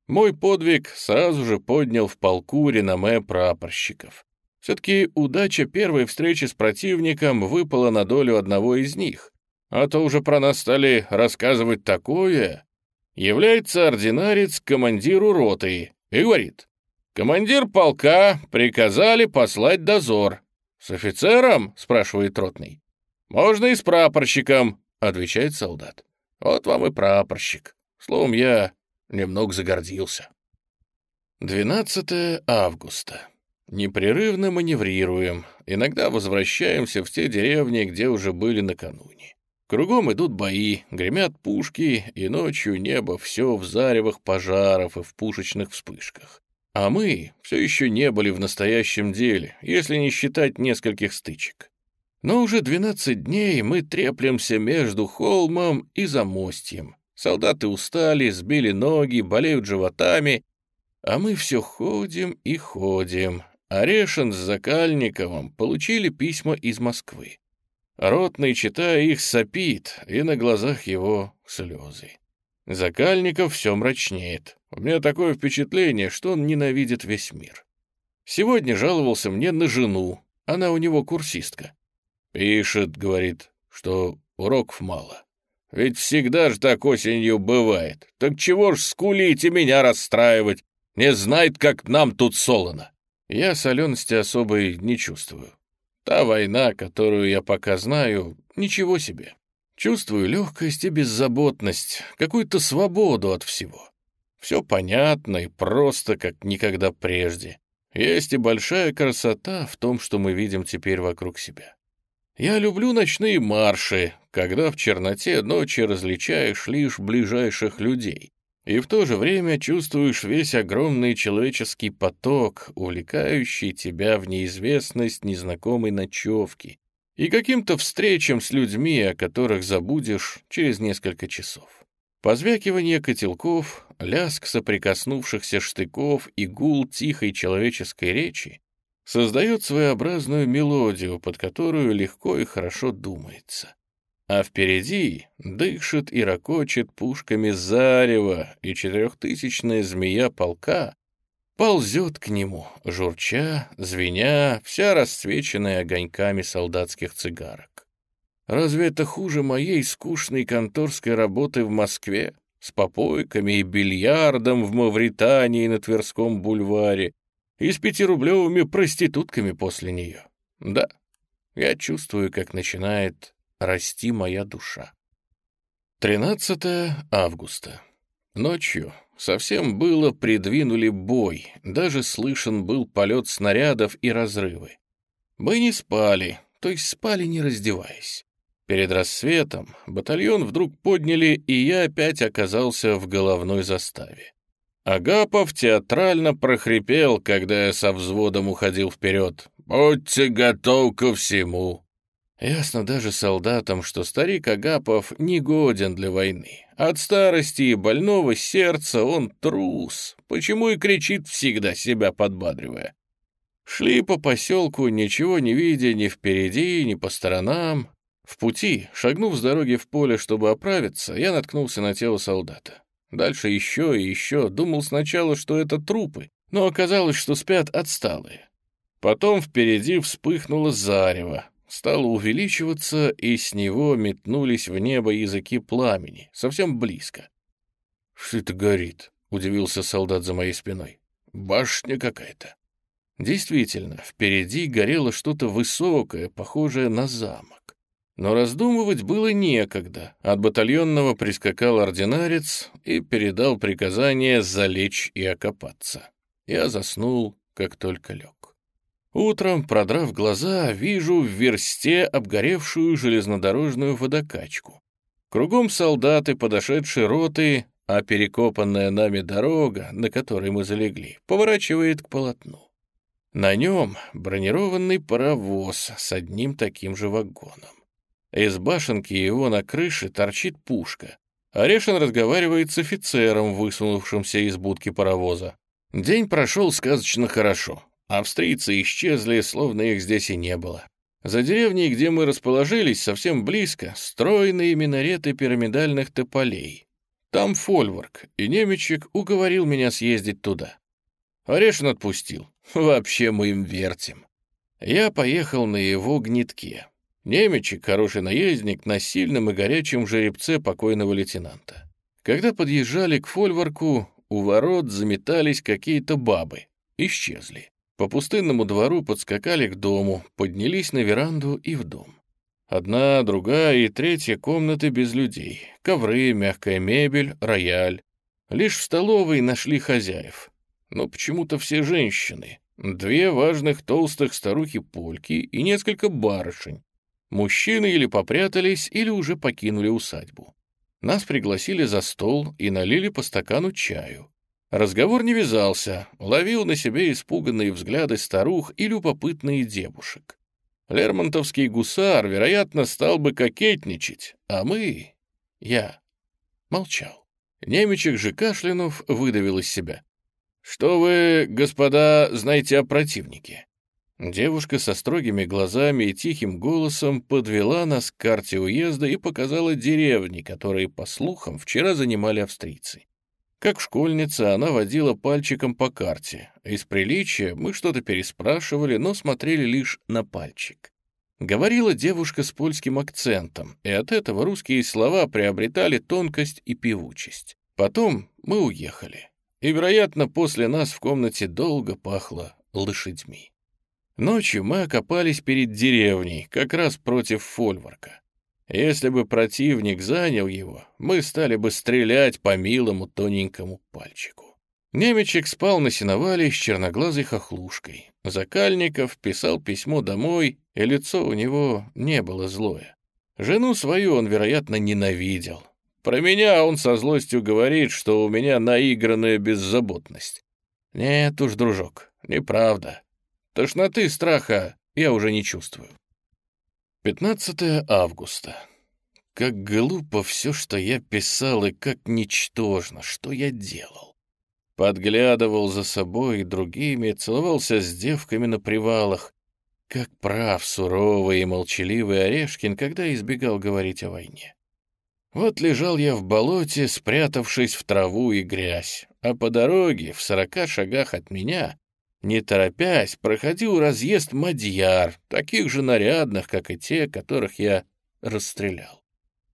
Мой подвиг сразу же поднял в полку реноме прапорщиков. Все-таки удача первой встречи с противником выпала на долю одного из них. А то уже про нас стали рассказывать такое. Является ординарец командиру роты и говорит, «Командир полка приказали послать дозор». «С офицером?» — спрашивает ротный. «Можно и с прапорщиком», — отвечает солдат. «Вот вам и прапорщик. Словом, я немного загордился. 12 августа. Непрерывно маневрируем, иногда возвращаемся в те деревни, где уже были накануне. Кругом идут бои, гремят пушки, и ночью небо все в заревах пожаров и в пушечных вспышках. А мы все еще не были в настоящем деле, если не считать нескольких стычек. Но уже 12 дней мы треплемся между холмом и замостьем, Солдаты устали, сбили ноги, болеют животами, а мы все ходим и ходим. Орешин с Закальниковым получили письма из Москвы. Ротный, читая их, сопит, и на глазах его слезы. Закальников все мрачнеет. У меня такое впечатление, что он ненавидит весь мир. Сегодня жаловался мне на жену, она у него курсистка. Пишет, говорит, что уроков мало. Ведь всегда же так осенью бывает. Так чего ж скулить и меня расстраивать? Не знает, как нам тут солоно. Я солености особой не чувствую. Та война, которую я пока знаю, ничего себе. Чувствую легкость и беззаботность, какую-то свободу от всего. Все понятно и просто, как никогда прежде. Есть и большая красота в том, что мы видим теперь вокруг себя. Я люблю ночные марши, когда в черноте ночи различаешь лишь ближайших людей, и в то же время чувствуешь весь огромный человеческий поток, увлекающий тебя в неизвестность незнакомой ночевки и каким-то встречам с людьми, о которых забудешь через несколько часов. Позвякивание котелков, лязг соприкоснувшихся штыков и гул тихой человеческой речи создает своеобразную мелодию, под которую легко и хорошо думается. А впереди дышит и ракочет пушками зарево, и четырехтысячная змея полка ползет к нему, журча, звеня, вся расцвеченная огоньками солдатских цигарок. Разве это хуже моей скучной конторской работы в Москве с попойками и бильярдом в Мавритании на Тверском бульваре и с пятирублевыми проститутками после нее? Да, я чувствую, как начинает расти моя душа. 13 августа. Ночью совсем было придвинули бой, даже слышен был полет снарядов и разрывы. Мы не спали, то есть спали не раздеваясь. Перед рассветом батальон вдруг подняли, и я опять оказался в головной заставе. Агапов театрально прохрипел, когда я со взводом уходил вперед. «Будьте готовы ко всему!» Ясно даже солдатам, что старик Агапов не годен для войны. От старости и больного сердца он трус, почему и кричит всегда, себя подбадривая. Шли по поселку, ничего не видя ни впереди, ни по сторонам. В пути, шагнув с дороги в поле, чтобы оправиться, я наткнулся на тело солдата. Дальше еще и еще, думал сначала, что это трупы, но оказалось, что спят отсталые. Потом впереди вспыхнуло зарево, стало увеличиваться, и с него метнулись в небо языки пламени, совсем близко. «Что это горит?» — удивился солдат за моей спиной. «Башня какая-то». Действительно, впереди горело что-то высокое, похожее на замок. Но раздумывать было некогда. От батальонного прискакал ординарец и передал приказание залечь и окопаться. Я заснул, как только лег. Утром, продрав глаза, вижу в версте обгоревшую железнодорожную водокачку. Кругом солдаты, подошедшие роты, а перекопанная нами дорога, на которой мы залегли, поворачивает к полотну. На нем бронированный паровоз с одним таким же вагоном. Из башенки его на крыше торчит пушка. Орешин разговаривает с офицером, высунувшимся из будки паровоза. День прошел сказочно хорошо. Австрийцы исчезли, словно их здесь и не было. За деревней, где мы расположились, совсем близко, стройные минареты пирамидальных тополей. Там фольворк, и немечек уговорил меня съездить туда. Орешин отпустил. Вообще мы им вертим. Я поехал на его гнетке. Немечек, хороший наездник, на сильном и горячем жеребце покойного лейтенанта. Когда подъезжали к фольворку, у ворот заметались какие-то бабы. Исчезли. По пустынному двору подскакали к дому, поднялись на веранду и в дом. Одна, другая и третья комнаты без людей. Ковры, мягкая мебель, рояль. Лишь в столовой нашли хозяев. Но почему-то все женщины. Две важных толстых старухи-польки и несколько барышень. Мужчины или попрятались, или уже покинули усадьбу. Нас пригласили за стол и налили по стакану чаю. Разговор не вязался, ловил на себе испуганные взгляды старух и любопытные девушек. Лермонтовский гусар, вероятно, стал бы кокетничать, а мы... Я молчал. Немечек же кашлянув выдавил из себя. «Что вы, господа, знаете о противнике?» Девушка со строгими глазами и тихим голосом подвела нас к карте уезда и показала деревни, которые, по слухам, вчера занимали австрийцы. Как школьница, она водила пальчиком по карте. Из приличия мы что-то переспрашивали, но смотрели лишь на пальчик. Говорила девушка с польским акцентом, и от этого русские слова приобретали тонкость и певучесть. Потом мы уехали. И, вероятно, после нас в комнате долго пахло лошадьми. Ночью мы окопались перед деревней, как раз против фольворка. Если бы противник занял его, мы стали бы стрелять по милому тоненькому пальчику. Немечек спал на сеновале с черноглазой хохлушкой. Закальников писал письмо домой, и лицо у него не было злое. Жену свою он, вероятно, ненавидел. Про меня он со злостью говорит, что у меня наигранная беззаботность. Нет уж, дружок, неправда. Тошноты, страха я уже не чувствую. 15 августа. Как глупо все, что я писал, и как ничтожно, что я делал. Подглядывал за собой и другими, целовался с девками на привалах. Как прав суровый и молчаливый Орешкин, когда избегал говорить о войне. Вот лежал я в болоте, спрятавшись в траву и грязь, а по дороге, в сорока шагах от меня, не торопясь, проходил разъезд мадьяр, таких же нарядных, как и те, которых я расстрелял.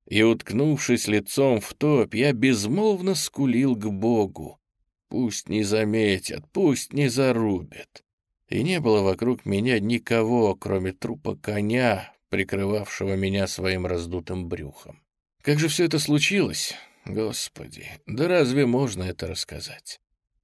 И, уткнувшись лицом в топ, я безмолвно скулил к Богу. Пусть не заметят, пусть не зарубят и не было вокруг меня никого, кроме трупа коня, прикрывавшего меня своим раздутым брюхом. Как же все это случилось? Господи, да разве можно это рассказать?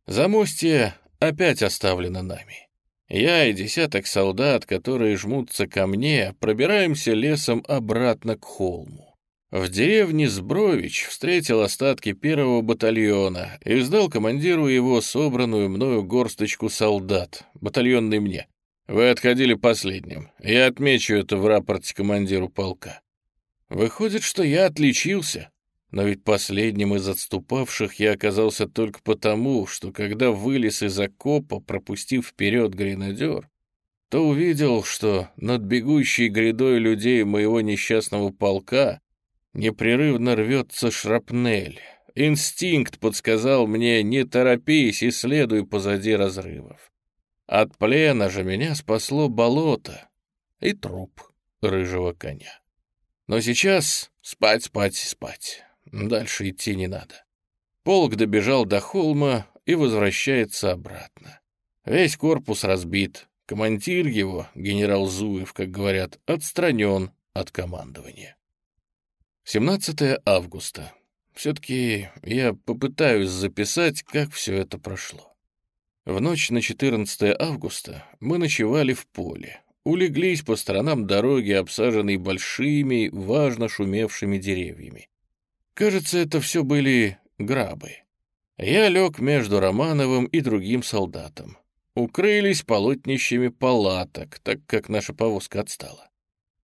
Замостье опять оставлено нами. Я и десяток солдат, которые жмутся ко мне, пробираемся лесом обратно к холму. В деревне Сбрович встретил остатки первого батальона и сдал командиру его собранную мною горсточку солдат, батальонный мне. Вы отходили последним. Я отмечу это в рапорте командиру полка. Выходит, что я отличился, но ведь последним из отступавших я оказался только потому, что когда вылез из окопа, пропустив вперед гренадер, то увидел, что над бегущей грядой людей моего несчастного полка Непрерывно рвется шрапнель. Инстинкт подсказал мне «не торопись и следуй позади разрывов». От плена же меня спасло болото и труп рыжего коня. Но сейчас спать, спать, спать. Дальше идти не надо. Полк добежал до холма и возвращается обратно. Весь корпус разбит. Командир его, генерал Зуев, как говорят, отстранен от командования. 17 августа. Все-таки я попытаюсь записать, как все это прошло. В ночь на 14 августа мы ночевали в поле, улеглись по сторонам дороги, обсаженной большими, важно шумевшими деревьями. Кажется, это все были грабы. Я лег между Романовым и другим солдатом. Укрылись полотнищами палаток, так как наша повозка отстала.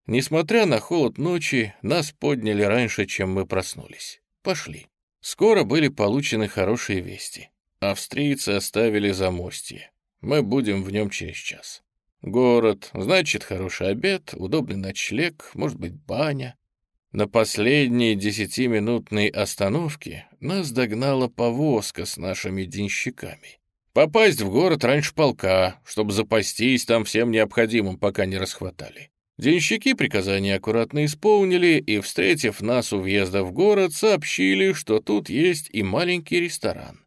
Несмотря на холод ночи, нас подняли раньше, чем мы проснулись. Пошли. Скоро были получены хорошие вести. Австрийцы оставили замостье. Мы будем в нем через час. Город, значит, хороший обед, удобный ночлег, может быть, баня. На последней десятиминутной остановке нас догнала повозка с нашими денщиками. Попасть в город раньше полка, чтобы запастись там всем необходимым, пока не расхватали. Денщики приказания аккуратно исполнили и, встретив нас у въезда в город, сообщили, что тут есть и маленький ресторан.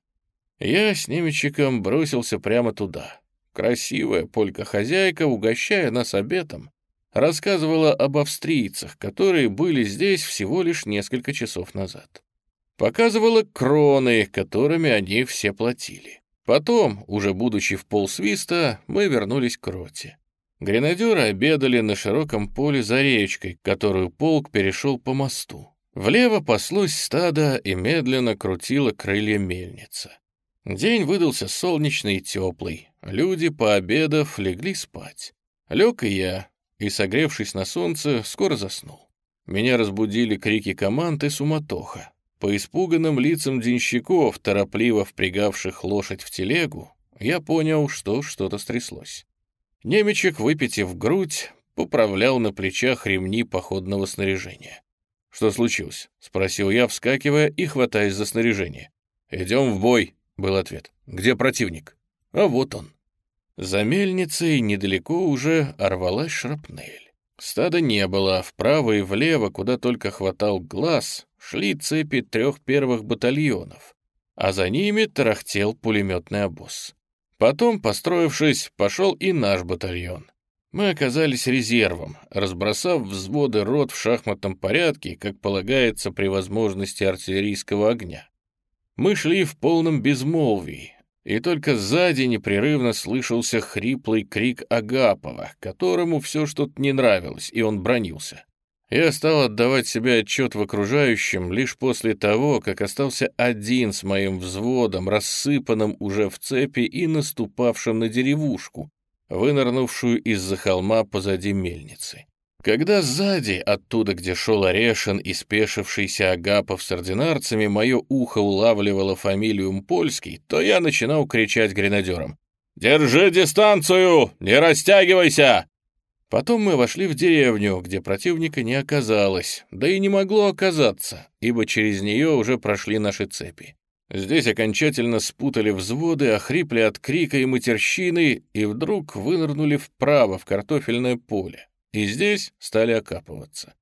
Я с немечиком бросился прямо туда. Красивая полька-хозяйка, угощая нас обедом, рассказывала об австрийцах, которые были здесь всего лишь несколько часов назад. Показывала кроны, которыми они все платили. Потом, уже будучи в полсвиста, мы вернулись к роте. Гренадеры обедали на широком поле за речкой, которую полк перешел по мосту. Влево паслось стадо и медленно крутило крылья мельница. День выдался солнечный и теплый. Люди, пообедав, легли спать. Лег и я, и, согревшись на солнце, скоро заснул. Меня разбудили крики команд и суматоха. По испуганным лицам денщиков, торопливо впрягавших лошадь в телегу, я понял, что что-то стряслось. Немечек, выпитив грудь, поправлял на плечах ремни походного снаряжения. «Что случилось?» — спросил я, вскакивая и хватаясь за снаряжение. «Идем в бой», — был ответ. «Где противник?» «А вот он». За мельницей недалеко уже орвалась шрапнель. Стада не было, вправо и влево, куда только хватал глаз, шли цепи трех первых батальонов, а за ними тарахтел пулеметный обоз. Потом, построившись, пошел и наш батальон. Мы оказались резервом, разбросав взводы рот в шахматном порядке, как полагается при возможности артиллерийского огня. Мы шли в полном безмолвии, и только сзади непрерывно слышался хриплый крик Агапова, которому все что-то не нравилось, и он бронился. Я стал отдавать себе отчет в окружающем лишь после того, как остался один с моим взводом, рассыпанным уже в цепи и наступавшим на деревушку, вынырнувшую из-за холма позади мельницы. Когда сзади, оттуда, где шел Орешин и спешившийся Агапов с ординарцами, мое ухо улавливало фамилию Польский, то я начинал кричать гренадерам. «Держи дистанцию! Не растягивайся!» Потом мы вошли в деревню, где противника не оказалось, да и не могло оказаться, ибо через нее уже прошли наши цепи. Здесь окончательно спутали взводы, охрипли от крика и матерщины и вдруг вынырнули вправо в картофельное поле. И здесь стали окапываться.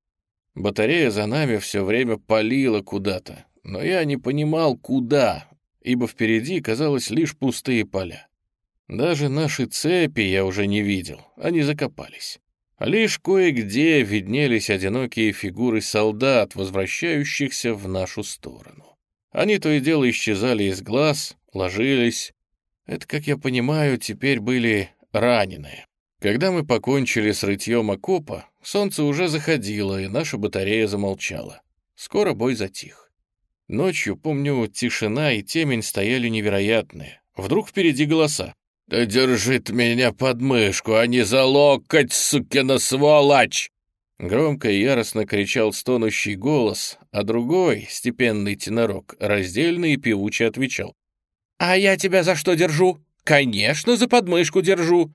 Батарея за нами все время палила куда-то, но я не понимал, куда, ибо впереди казалось лишь пустые поля. Даже наши цепи я уже не видел, они закопались. Лишь кое-где виднелись одинокие фигуры солдат, возвращающихся в нашу сторону. Они то и дело исчезали из глаз, ложились. Это, как я понимаю, теперь были раненые. Когда мы покончили с рытьем окопа, солнце уже заходило, и наша батарея замолчала. Скоро бой затих. Ночью, помню, тишина и темень стояли невероятные. Вдруг впереди голоса. «Да держит меня под мышку, а не за локоть, сукина сволочь!» Громко и яростно кричал стонущий голос, а другой, степенный тенорок, раздельно и певуче отвечал. «А я тебя за что держу? Конечно, за подмышку держу!»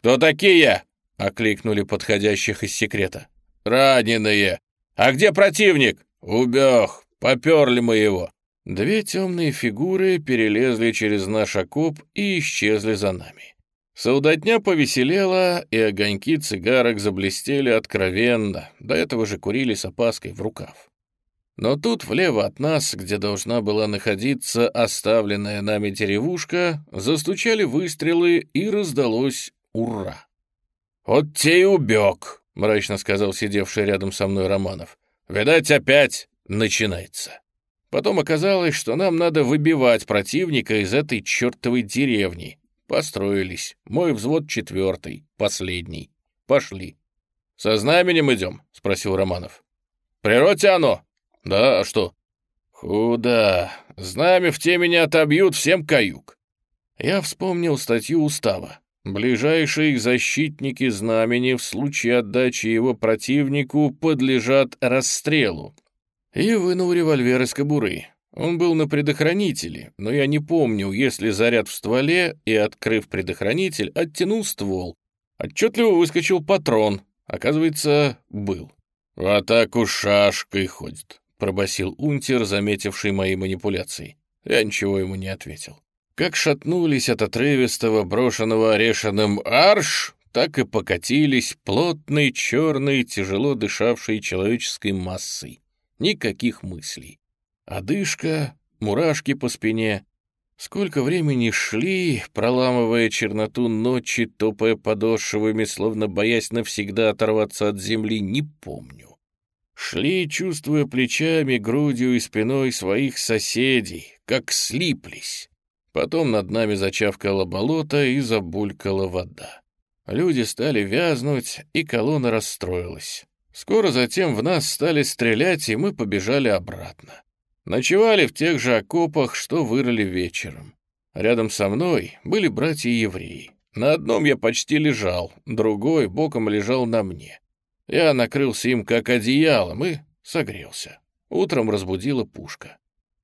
«Кто такие?» — окликнули подходящих из секрета. «Раненые! А где противник?» «Убег! Поперли мы его!» Две темные фигуры перелезли через наш окоп и исчезли за нами. Солдатня повеселела, и огоньки цигарок заблестели откровенно, до этого же курили с опаской в рукав. Но тут влево от нас, где должна была находиться оставленная нами деревушка, застучали выстрелы и раздалось «Ура!». «Вот те и убег», — мрачно сказал сидевший рядом со мной Романов. «Видать, опять начинается». Потом оказалось, что нам надо выбивать противника из этой чертовой деревни, Построились. Мой взвод четвертый, последний. Пошли. «Со знаменем идем?» — спросил Романов. «При оно?» «Да, а что?» «Худа. Знамя в теме не отобьют, всем каюк». Я вспомнил статью устава. Ближайшие защитники знамени в случае отдачи его противнику подлежат расстрелу. И вынул револьвер из кобуры. Он был на предохранителе, но я не помню, если заряд в стволе и, открыв предохранитель, оттянул ствол. Отчетливо выскочил патрон. Оказывается, был. «В атаку шашкой ходит», — пробасил унтер, заметивший мои манипуляции. Я ничего ему не ответил. Как шатнулись от отрывистого, брошенного орешенным «Арш!», так и покатились плотной, черной, тяжело дышавшей человеческой массой. Никаких мыслей. Одышка, мурашки по спине. Сколько времени шли, проламывая черноту ночи, топая подошвами, словно боясь навсегда оторваться от земли, не помню. Шли, чувствуя плечами, грудью и спиной своих соседей, как слиплись. Потом над нами зачавкало болото и забулькала вода. Люди стали вязнуть, и колонна расстроилась. Скоро затем в нас стали стрелять, и мы побежали обратно. Ночевали в тех же окопах, что вырыли вечером. Рядом со мной были братья-евреи. На одном я почти лежал, другой боком лежал на мне. Я накрылся им как одеялом и согрелся. Утром разбудила пушка.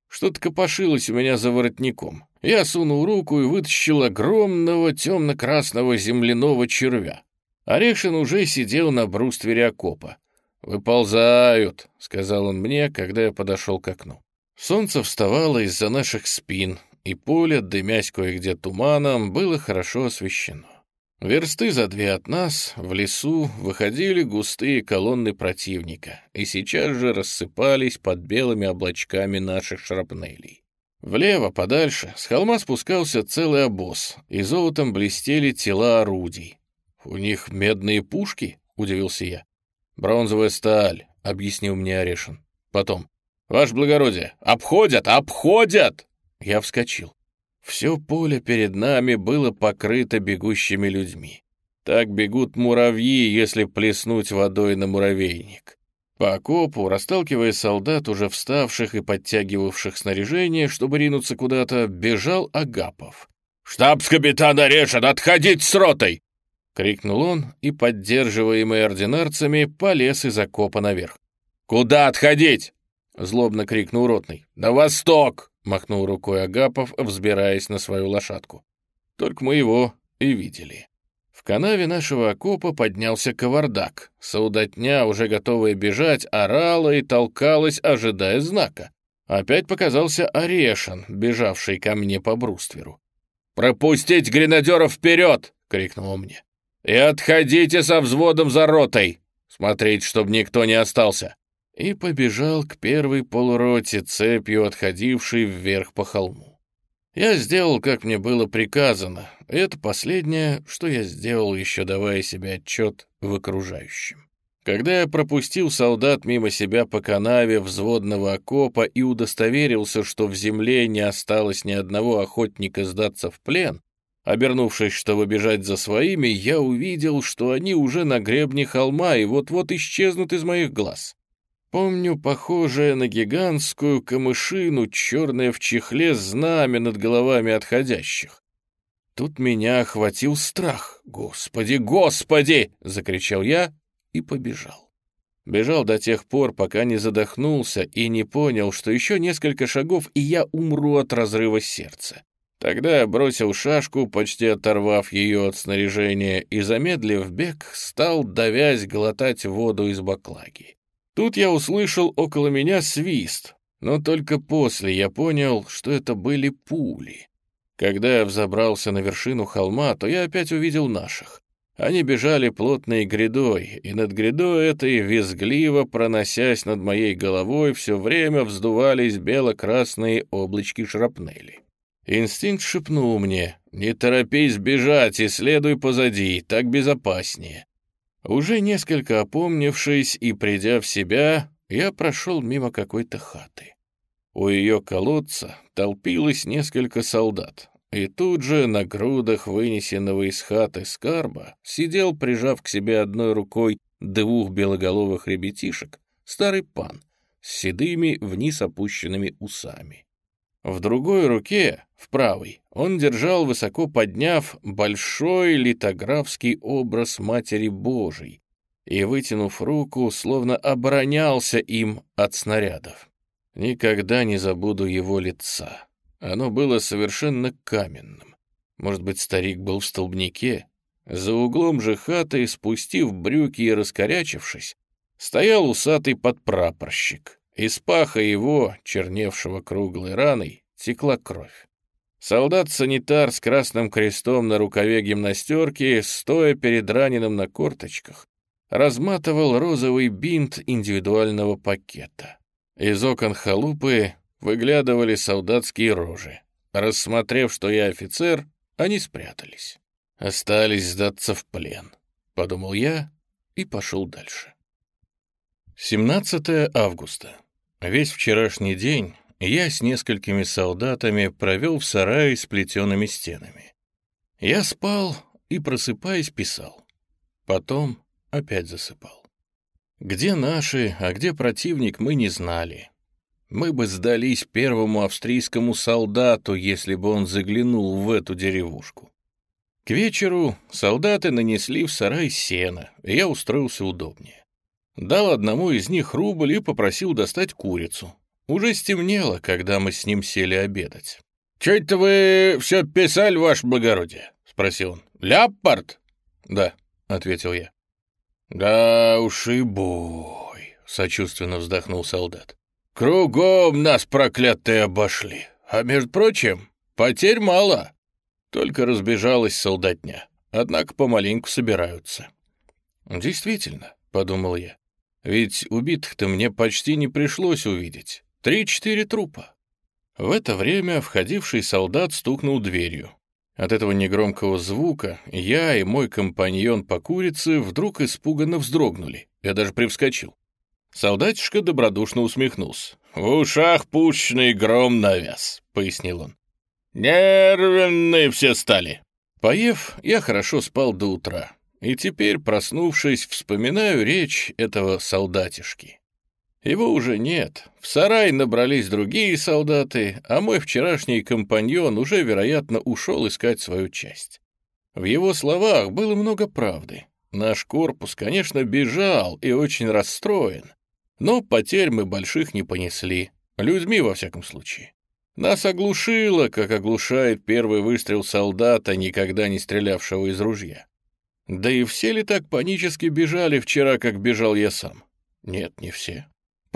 Что-то копошилось у меня за воротником. Я сунул руку и вытащил огромного темно-красного земляного червя. Орешин уже сидел на бруствере окопа. «Выползают», — сказал он мне, когда я подошел к окну. Солнце вставало из-за наших спин, и поле, дымясь кое-где туманом, было хорошо освещено. Версты за две от нас, в лесу, выходили густые колонны противника и сейчас же рассыпались под белыми облачками наших шрапнелей. Влево, подальше, с холма спускался целый обоз, и золотом блестели тела орудий. «У них медные пушки?» — удивился я. «Бронзовая сталь», — объяснил мне Орешин. Потом. «Ваше благородие, обходят, обходят!» Я вскочил. Все поле перед нами было покрыто бегущими людьми. Так бегут муравьи, если плеснуть водой на муравейник. По окопу, расталкивая солдат, уже вставших и подтягивавших снаряжение, чтобы ринуться куда-то, бежал Агапов. «Штабс-капитан Орешин, отходить с ротой!» — крикнул он и, поддерживаемый ординарцами, полез из окопа наверх. «Куда отходить?» — злобно крикнул ротный. «На восток!» — махнул рукой Агапов, взбираясь на свою лошадку. Только мы его и видели. В канаве нашего окопа поднялся кавардак. Солдатня, уже готовая бежать, орала и толкалась, ожидая знака. Опять показался Орешин, бежавший ко мне по брустверу. «Пропустить гренадеров вперед!» — крикнул мне. «И отходите со взводом за ротой! Смотреть, чтобы никто не остался!» И побежал к первой полуроте, цепью отходившей вверх по холму. Я сделал, как мне было приказано. Это последнее, что я сделал, еще давая себе отчет в окружающем. Когда я пропустил солдат мимо себя по канаве взводного окопа и удостоверился, что в земле не осталось ни одного охотника сдаться в плен, обернувшись, чтобы бежать за своими, я увидел, что они уже на гребне холма и вот-вот исчезнут из моих глаз. Помню похожее на гигантскую камышину, черное в чехле знамя над головами отходящих. Тут меня охватил страх. «Господи, господи!» — закричал я и побежал. Бежал до тех пор, пока не задохнулся и не понял, что еще несколько шагов, и я умру от разрыва сердца. Тогда я бросил шашку, почти оторвав ее от снаряжения, и, замедлив бег, стал, давясь, глотать воду из баклаги. Тут я услышал около меня свист, но только после я понял, что это были пули. Когда я взобрался на вершину холма, то я опять увидел наших. Они бежали плотной грядой, и над грядой этой, визгливо проносясь над моей головой, все время вздувались бело-красные облачки шрапнели. Инстинкт шепнул мне, «Не торопись бежать и следуй позади, так безопаснее». Уже несколько опомнившись и придя в себя, я прошел мимо какой-то хаты. У ее колодца толпилось несколько солдат, и тут же на грудах вынесенного из хаты скарба сидел, прижав к себе одной рукой двух белоголовых ребятишек, старый пан с седыми вниз опущенными усами. В другой руке, в правой, он держал, высоко подняв, большой литографский образ Матери Божией и, вытянув руку, словно оборонялся им от снарядов. Никогда не забуду его лица. Оно было совершенно каменным. Может быть, старик был в столбнике? За углом же хаты, спустив брюки и раскорячившись, стоял усатый подпрапорщик. Из паха его, черневшего круглой раной, текла кровь. Солдат-санитар с красным крестом на рукаве гимнастерки, стоя перед раненым на корточках, разматывал розовый бинт индивидуального пакета. Из окон халупы выглядывали солдатские рожи. Рассмотрев, что я офицер, они спрятались. Остались сдаться в плен, подумал я и пошел дальше. 17 августа. Весь вчерашний день я с несколькими солдатами провел в сарае с плетеными стенами. Я спал и, просыпаясь, писал. Потом опять засыпал. Где наши, а где противник, мы не знали. Мы бы сдались первому австрийскому солдату, если бы он заглянул в эту деревушку. К вечеру солдаты нанесли в сарай сена, и я устроился удобнее. Дал одному из них рубль и попросил достать курицу. Уже стемнело, когда мы с ним сели обедать. «Чё это вы все писали, ваше благородие?» — спросил он. «Ляппорт?» «Да», — ответил я. «Да уж и бой», — сочувственно вздохнул солдат. «Кругом нас проклятые обошли. А между прочим, потерь мало. Только разбежалась солдатня. Однако помаленьку собираются». «Действительно», — подумал я, — «ведь убитых-то мне почти не пришлось увидеть. Три-четыре трупа. В это время входивший солдат стукнул дверью. От этого негромкого звука я и мой компаньон по курице вдруг испуганно вздрогнули. Я даже привскочил. Солдатишка добродушно усмехнулся. «В ушах пушечный гром навяз», — пояснил он. «Нервные все стали». Поев, я хорошо спал до утра, и теперь, проснувшись, вспоминаю речь этого солдатишки. Его уже нет. В сарай набрались другие солдаты, а мой вчерашний компаньон уже, вероятно, ушел искать свою часть. В его словах было много правды. Наш корпус, конечно, бежал и очень расстроен, но потерь мы больших не понесли, людьми во всяком случае. Нас оглушило, как оглушает первый выстрел солдата, никогда не стрелявшего из ружья. Да и все ли так панически бежали вчера, как бежал я сам? Нет, не все.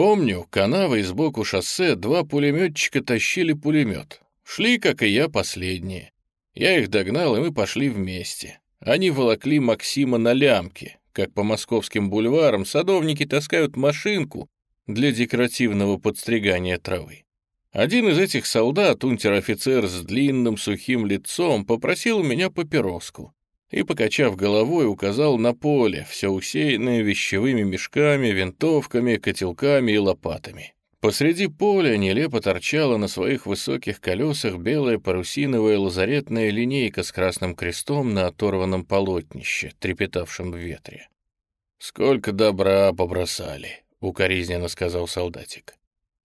Помню, канавой сбоку шоссе два пулеметчика тащили пулемет. Шли, как и я, последние. Я их догнал, и мы пошли вместе. Они волокли Максима на лямке, как по московским бульварам садовники таскают машинку для декоративного подстригания травы. Один из этих солдат, унтер-офицер с длинным сухим лицом, попросил у меня папироску и, покачав головой, указал на поле, все усеянное вещевыми мешками, винтовками, котелками и лопатами. Посреди поля нелепо торчала на своих высоких колесах белая парусиновая лазаретная линейка с красным крестом на оторванном полотнище, трепетавшем в ветре. «Сколько добра побросали», — укоризненно сказал солдатик.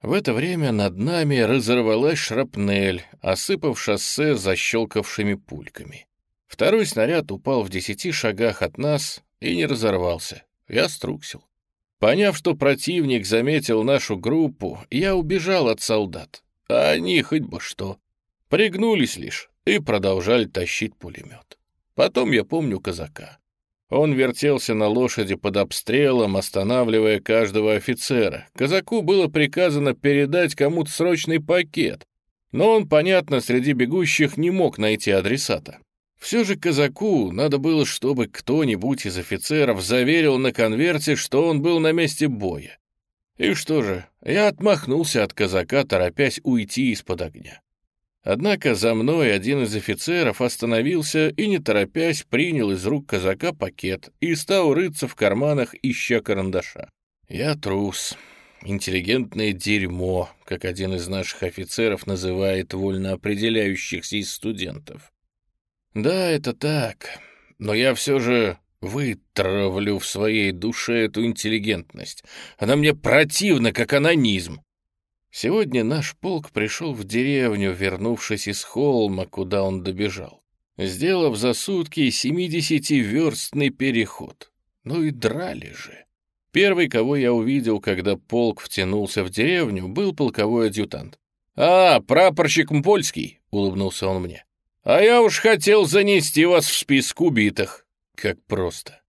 В это время над нами разорвалась шрапнель, осыпав шоссе защелкавшими пульками. Второй снаряд упал в десяти шагах от нас и не разорвался. Я струсил. Поняв, что противник заметил нашу группу, я убежал от солдат, а они хоть бы что. Пригнулись лишь и продолжали тащить пулемет. Потом я помню казака. Он вертелся на лошади под обстрелом, останавливая каждого офицера. Казаку было приказано передать кому-то срочный пакет, но он, понятно, среди бегущих не мог найти адресата. Все же казаку надо было, чтобы кто-нибудь из офицеров заверил на конверте, что он был на месте боя. И что же, я отмахнулся от казака, торопясь уйти из-под огня. Однако за мной один из офицеров остановился и, не торопясь, принял из рук казака пакет и стал рыться в карманах, ища карандаша. Я трус. Интеллигентное дерьмо, как один из наших офицеров называет вольно определяющихся из студентов. Да, это так, но я все же вытравлю в своей душе эту интеллигентность. Она мне противна, как анонизм. Сегодня наш полк пришел в деревню, вернувшись из холма, куда он добежал, сделав за сутки семидесятиверстный переход. Ну и драли же. Первый, кого я увидел, когда полк втянулся в деревню, был полковой адъютант. «А, прапорщик Мпольский!» — улыбнулся он мне. «А я уж хотел занести вас в список убитых». Как просто.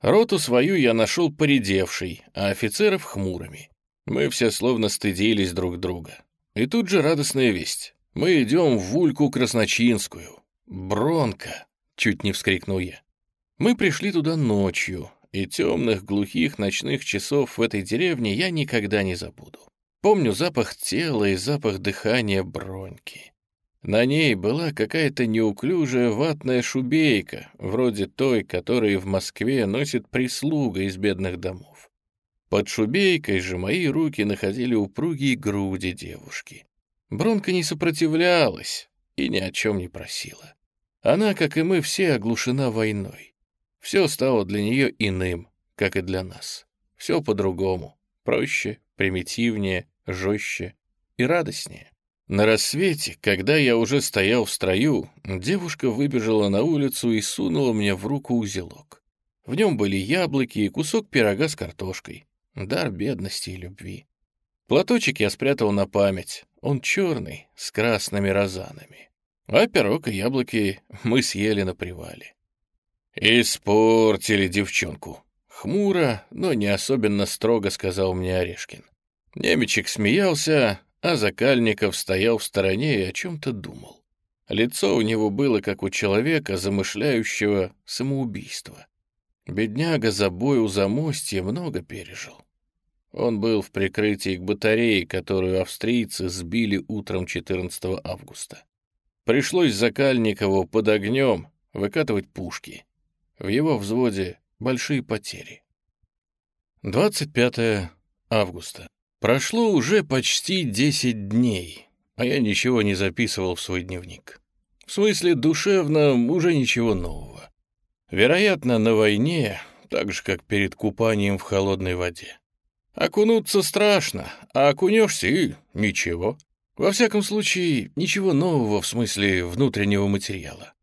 Роту свою я нашел поредевшей, а офицеров хмурыми. Мы все словно стыдились друг друга. И тут же радостная весть. Мы идем в Вульку Красночинскую. Бронка! Чуть не вскрикнул я. Мы пришли туда ночью, и темных глухих ночных часов в этой деревне я никогда не забуду. Помню запах тела и запах дыхания Броньки. На ней была какая-то неуклюжая ватная шубейка, вроде той, которую в Москве носит прислуга из бедных домов. Под шубейкой же мои руки находили упругие груди девушки. Бронка не сопротивлялась и ни о чем не просила. Она, как и мы, все оглушена войной. Все стало для нее иным, как и для нас. Все по-другому, проще, примитивнее, жестче и радостнее. На рассвете, когда я уже стоял в строю, девушка выбежала на улицу и сунула мне в руку узелок. В нем были яблоки и кусок пирога с картошкой. Дар бедности и любви. Платочек я спрятал на память. Он черный, с красными розанами. А пирог и яблоки мы съели на привале. «Испортили девчонку», — хмуро, но не особенно строго сказал мне Орешкин. Немечек смеялся, а Закальников стоял в стороне и о чем-то думал. Лицо у него было, как у человека, замышляющего самоубийство. Бедняга за бой у замостья много пережил. Он был в прикрытии к батарее, которую австрийцы сбили утром 14 августа. Пришлось Закальникову под огнем выкатывать пушки. В его взводе большие потери. 25 августа. Прошло уже почти 10 дней, а я ничего не записывал в свой дневник. В смысле, душевно уже ничего нового. Вероятно, на войне, так же, как перед купанием в холодной воде. Окунуться страшно, а окунешься и ничего. Во всяком случае, ничего нового в смысле внутреннего материала.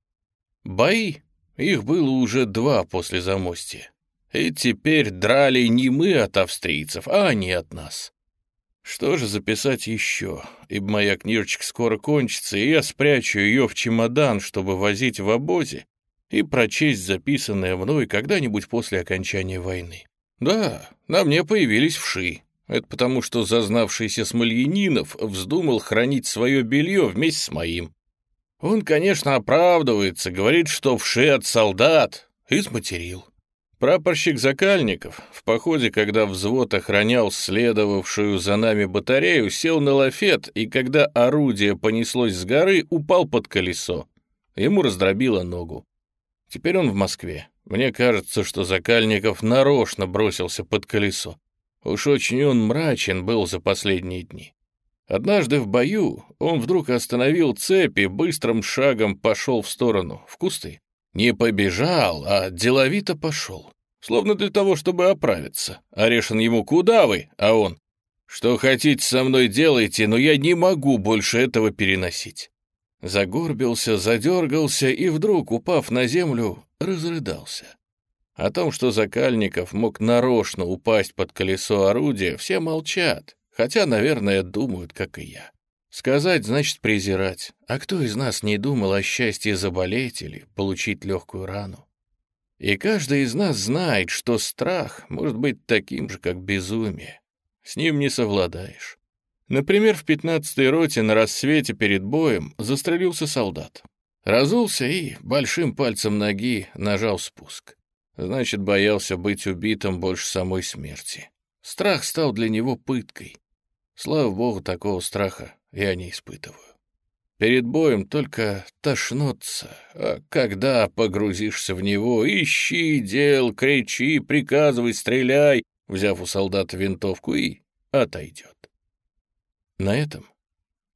Бои, их было уже два после замостья. И теперь драли не мы от австрийцев, а они от нас. Что же записать еще, ибо моя книжечка скоро кончится, и я спрячу ее в чемодан, чтобы возить в обозе, и прочесть записанное мной когда-нибудь после окончания войны. Да, на мне появились вши. Это потому, что зазнавшийся Смольянинов вздумал хранить свое белье вместе с моим. Он, конечно, оправдывается, говорит, что вши от солдат, и сматерил. Прапорщик Закальников в походе, когда взвод охранял следовавшую за нами батарею, сел на лафет, и когда орудие понеслось с горы, упал под колесо. Ему раздробило ногу. Теперь он в Москве. Мне кажется, что Закальников нарочно бросился под колесо. Уж очень он мрачен был за последние дни. Однажды в бою он вдруг остановил цепь и быстрым шагом пошел в сторону, в кусты. Не побежал, а деловито пошел. Словно для того, чтобы оправиться. Орешин ему «Куда вы?» А он «Что хотите со мной делайте, но я не могу больше этого переносить». Загорбился, задергался и вдруг, упав на землю, разрыдался. О том, что Закальников мог нарочно упасть под колесо орудия, все молчат, хотя, наверное, думают, как и я. Сказать значит презирать. А кто из нас не думал о счастье заболеть или получить легкую рану? И каждый из нас знает, что страх может быть таким же, как безумие. С ним не совладаешь. Например, в 15-й роте на рассвете перед боем застрелился солдат. Разулся и большим пальцем ноги нажал спуск. Значит, боялся быть убитым больше самой смерти. Страх стал для него пыткой. Слава богу, такого страха я не испытываю. Перед боем только тошнотся, а когда погрузишься в него, ищи дел, кричи, приказывай, стреляй, взяв у солдата винтовку, и отойдет. На этом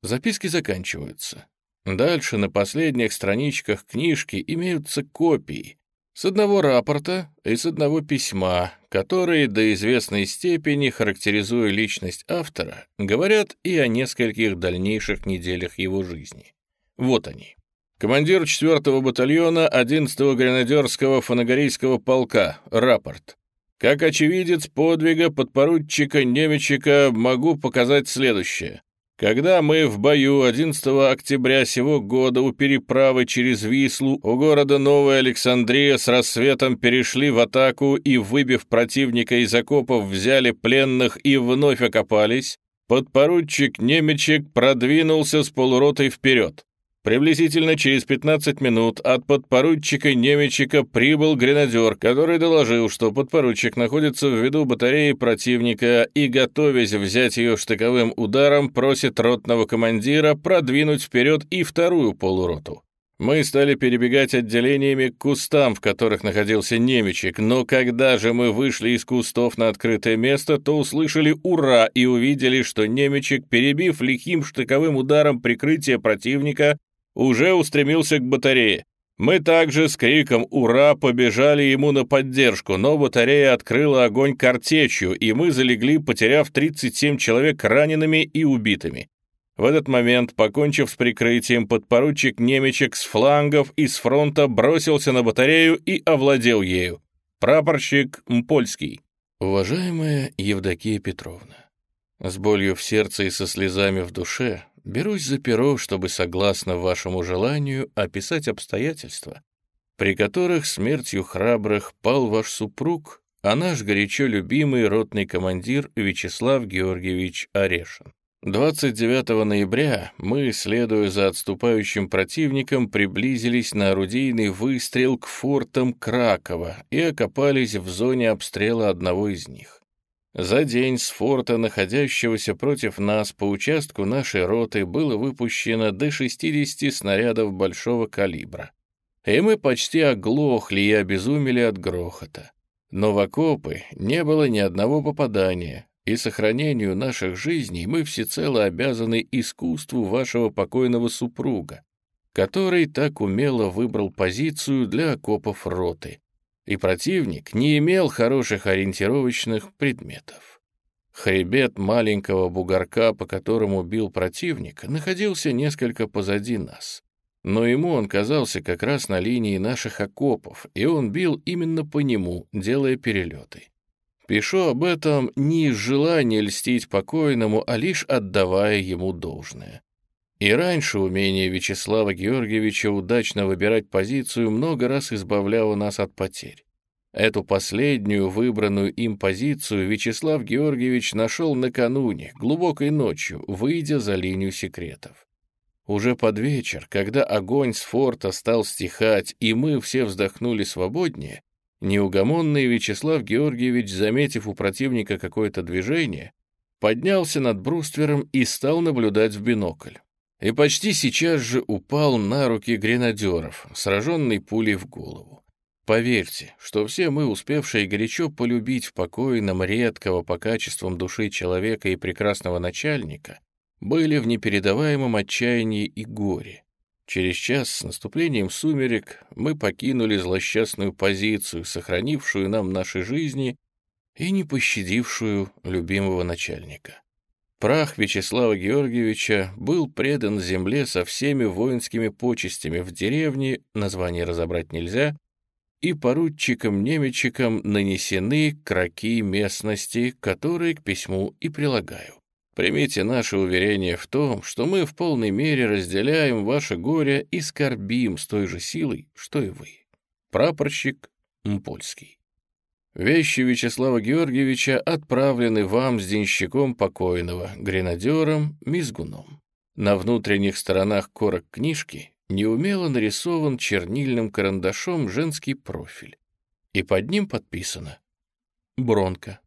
записки заканчиваются. Дальше на последних страничках книжки имеются копии, с одного рапорта и с одного письма, которые до известной степени, характеризуя личность автора, говорят и о нескольких дальнейших неделях его жизни. Вот они. Командир 4-го батальона 11-го гренадерского фанагорийского полка. Рапорт. Как очевидец подвига подпоручика Немечика могу показать следующее. Когда мы в бою 11 октября сего года у переправы через Вислу у города Новая Александрия с рассветом перешли в атаку и, выбив противника из окопов, взяли пленных и вновь окопались, подпоручик Немечек продвинулся с полуротой вперед. Приблизительно через 15 минут от подпоручика Немечика прибыл гренадер, который доложил, что подпоручик находится в виду батареи противника и, готовясь взять ее штыковым ударом, просит ротного командира продвинуть вперед и вторую полуроту. Мы стали перебегать отделениями к кустам, в которых находился Немечек, но когда же мы вышли из кустов на открытое место, то услышали «Ура!» и увидели, что Немечек, перебив лихим штыковым ударом прикрытие противника, уже устремился к батарее. Мы также с криком «Ура!» побежали ему на поддержку, но батарея открыла огонь картечью, и мы залегли, потеряв 37 человек ранеными и убитыми. В этот момент, покончив с прикрытием, подпоручик Немечек с флангов и с фронта бросился на батарею и овладел ею. Прапорщик Мпольский. Уважаемая Евдокия Петровна, с болью в сердце и со слезами в душе Берусь за перо, чтобы, согласно вашему желанию, описать обстоятельства, при которых смертью храбрых пал ваш супруг, а наш горячо любимый ротный командир Вячеслав Георгиевич Орешин. 29 ноября мы, следуя за отступающим противником, приблизились на орудийный выстрел к фортам Кракова и окопались в зоне обстрела одного из них. За день с форта, находящегося против нас по участку нашей роты, было выпущено до 60 снарядов большого калибра. И мы почти оглохли и обезумели от грохота. Но в окопы не было ни одного попадания, и сохранению наших жизней мы всецело обязаны искусству вашего покойного супруга, который так умело выбрал позицию для окопов роты, и противник не имел хороших ориентировочных предметов. Хребет маленького бугорка, по которому бил противник, находился несколько позади нас. Но ему он казался как раз на линии наших окопов, и он бил именно по нему, делая перелеты. Пишу об этом не из желания льстить покойному, а лишь отдавая ему должное. И раньше умение Вячеслава Георгиевича удачно выбирать позицию много раз избавляло нас от потерь. Эту последнюю выбранную им позицию Вячеслав Георгиевич нашел накануне, глубокой ночью, выйдя за линию секретов. Уже под вечер, когда огонь с форта стал стихать, и мы все вздохнули свободнее, неугомонный Вячеслав Георгиевич, заметив у противника какое-то движение, поднялся над бруствером и стал наблюдать в бинокль. И почти сейчас же упал на руки гренадеров, сраженный пулей в голову. Поверьте, что все мы, успевшие горячо полюбить в покойном редкого по качествам души человека и прекрасного начальника, были в непередаваемом отчаянии и горе. Через час с наступлением сумерек мы покинули злосчастную позицию, сохранившую нам наши жизни и не пощадившую любимого начальника. Прах Вячеслава Георгиевича был предан земле со всеми воинскими почестями в деревне, название разобрать нельзя, и поручикам-немечикам нанесены кроки местности, которые к письму и прилагаю. Примите наше уверение в том, что мы в полной мере разделяем ваше горе и скорбим с той же силой, что и вы. Прапорщик Мпольский. Вещи Вячеслава Георгиевича отправлены вам с денщиком покойного, гренадером Мизгуном. На внутренних сторонах корок книжки неумело нарисован чернильным карандашом женский профиль, и под ним подписано «Бронко».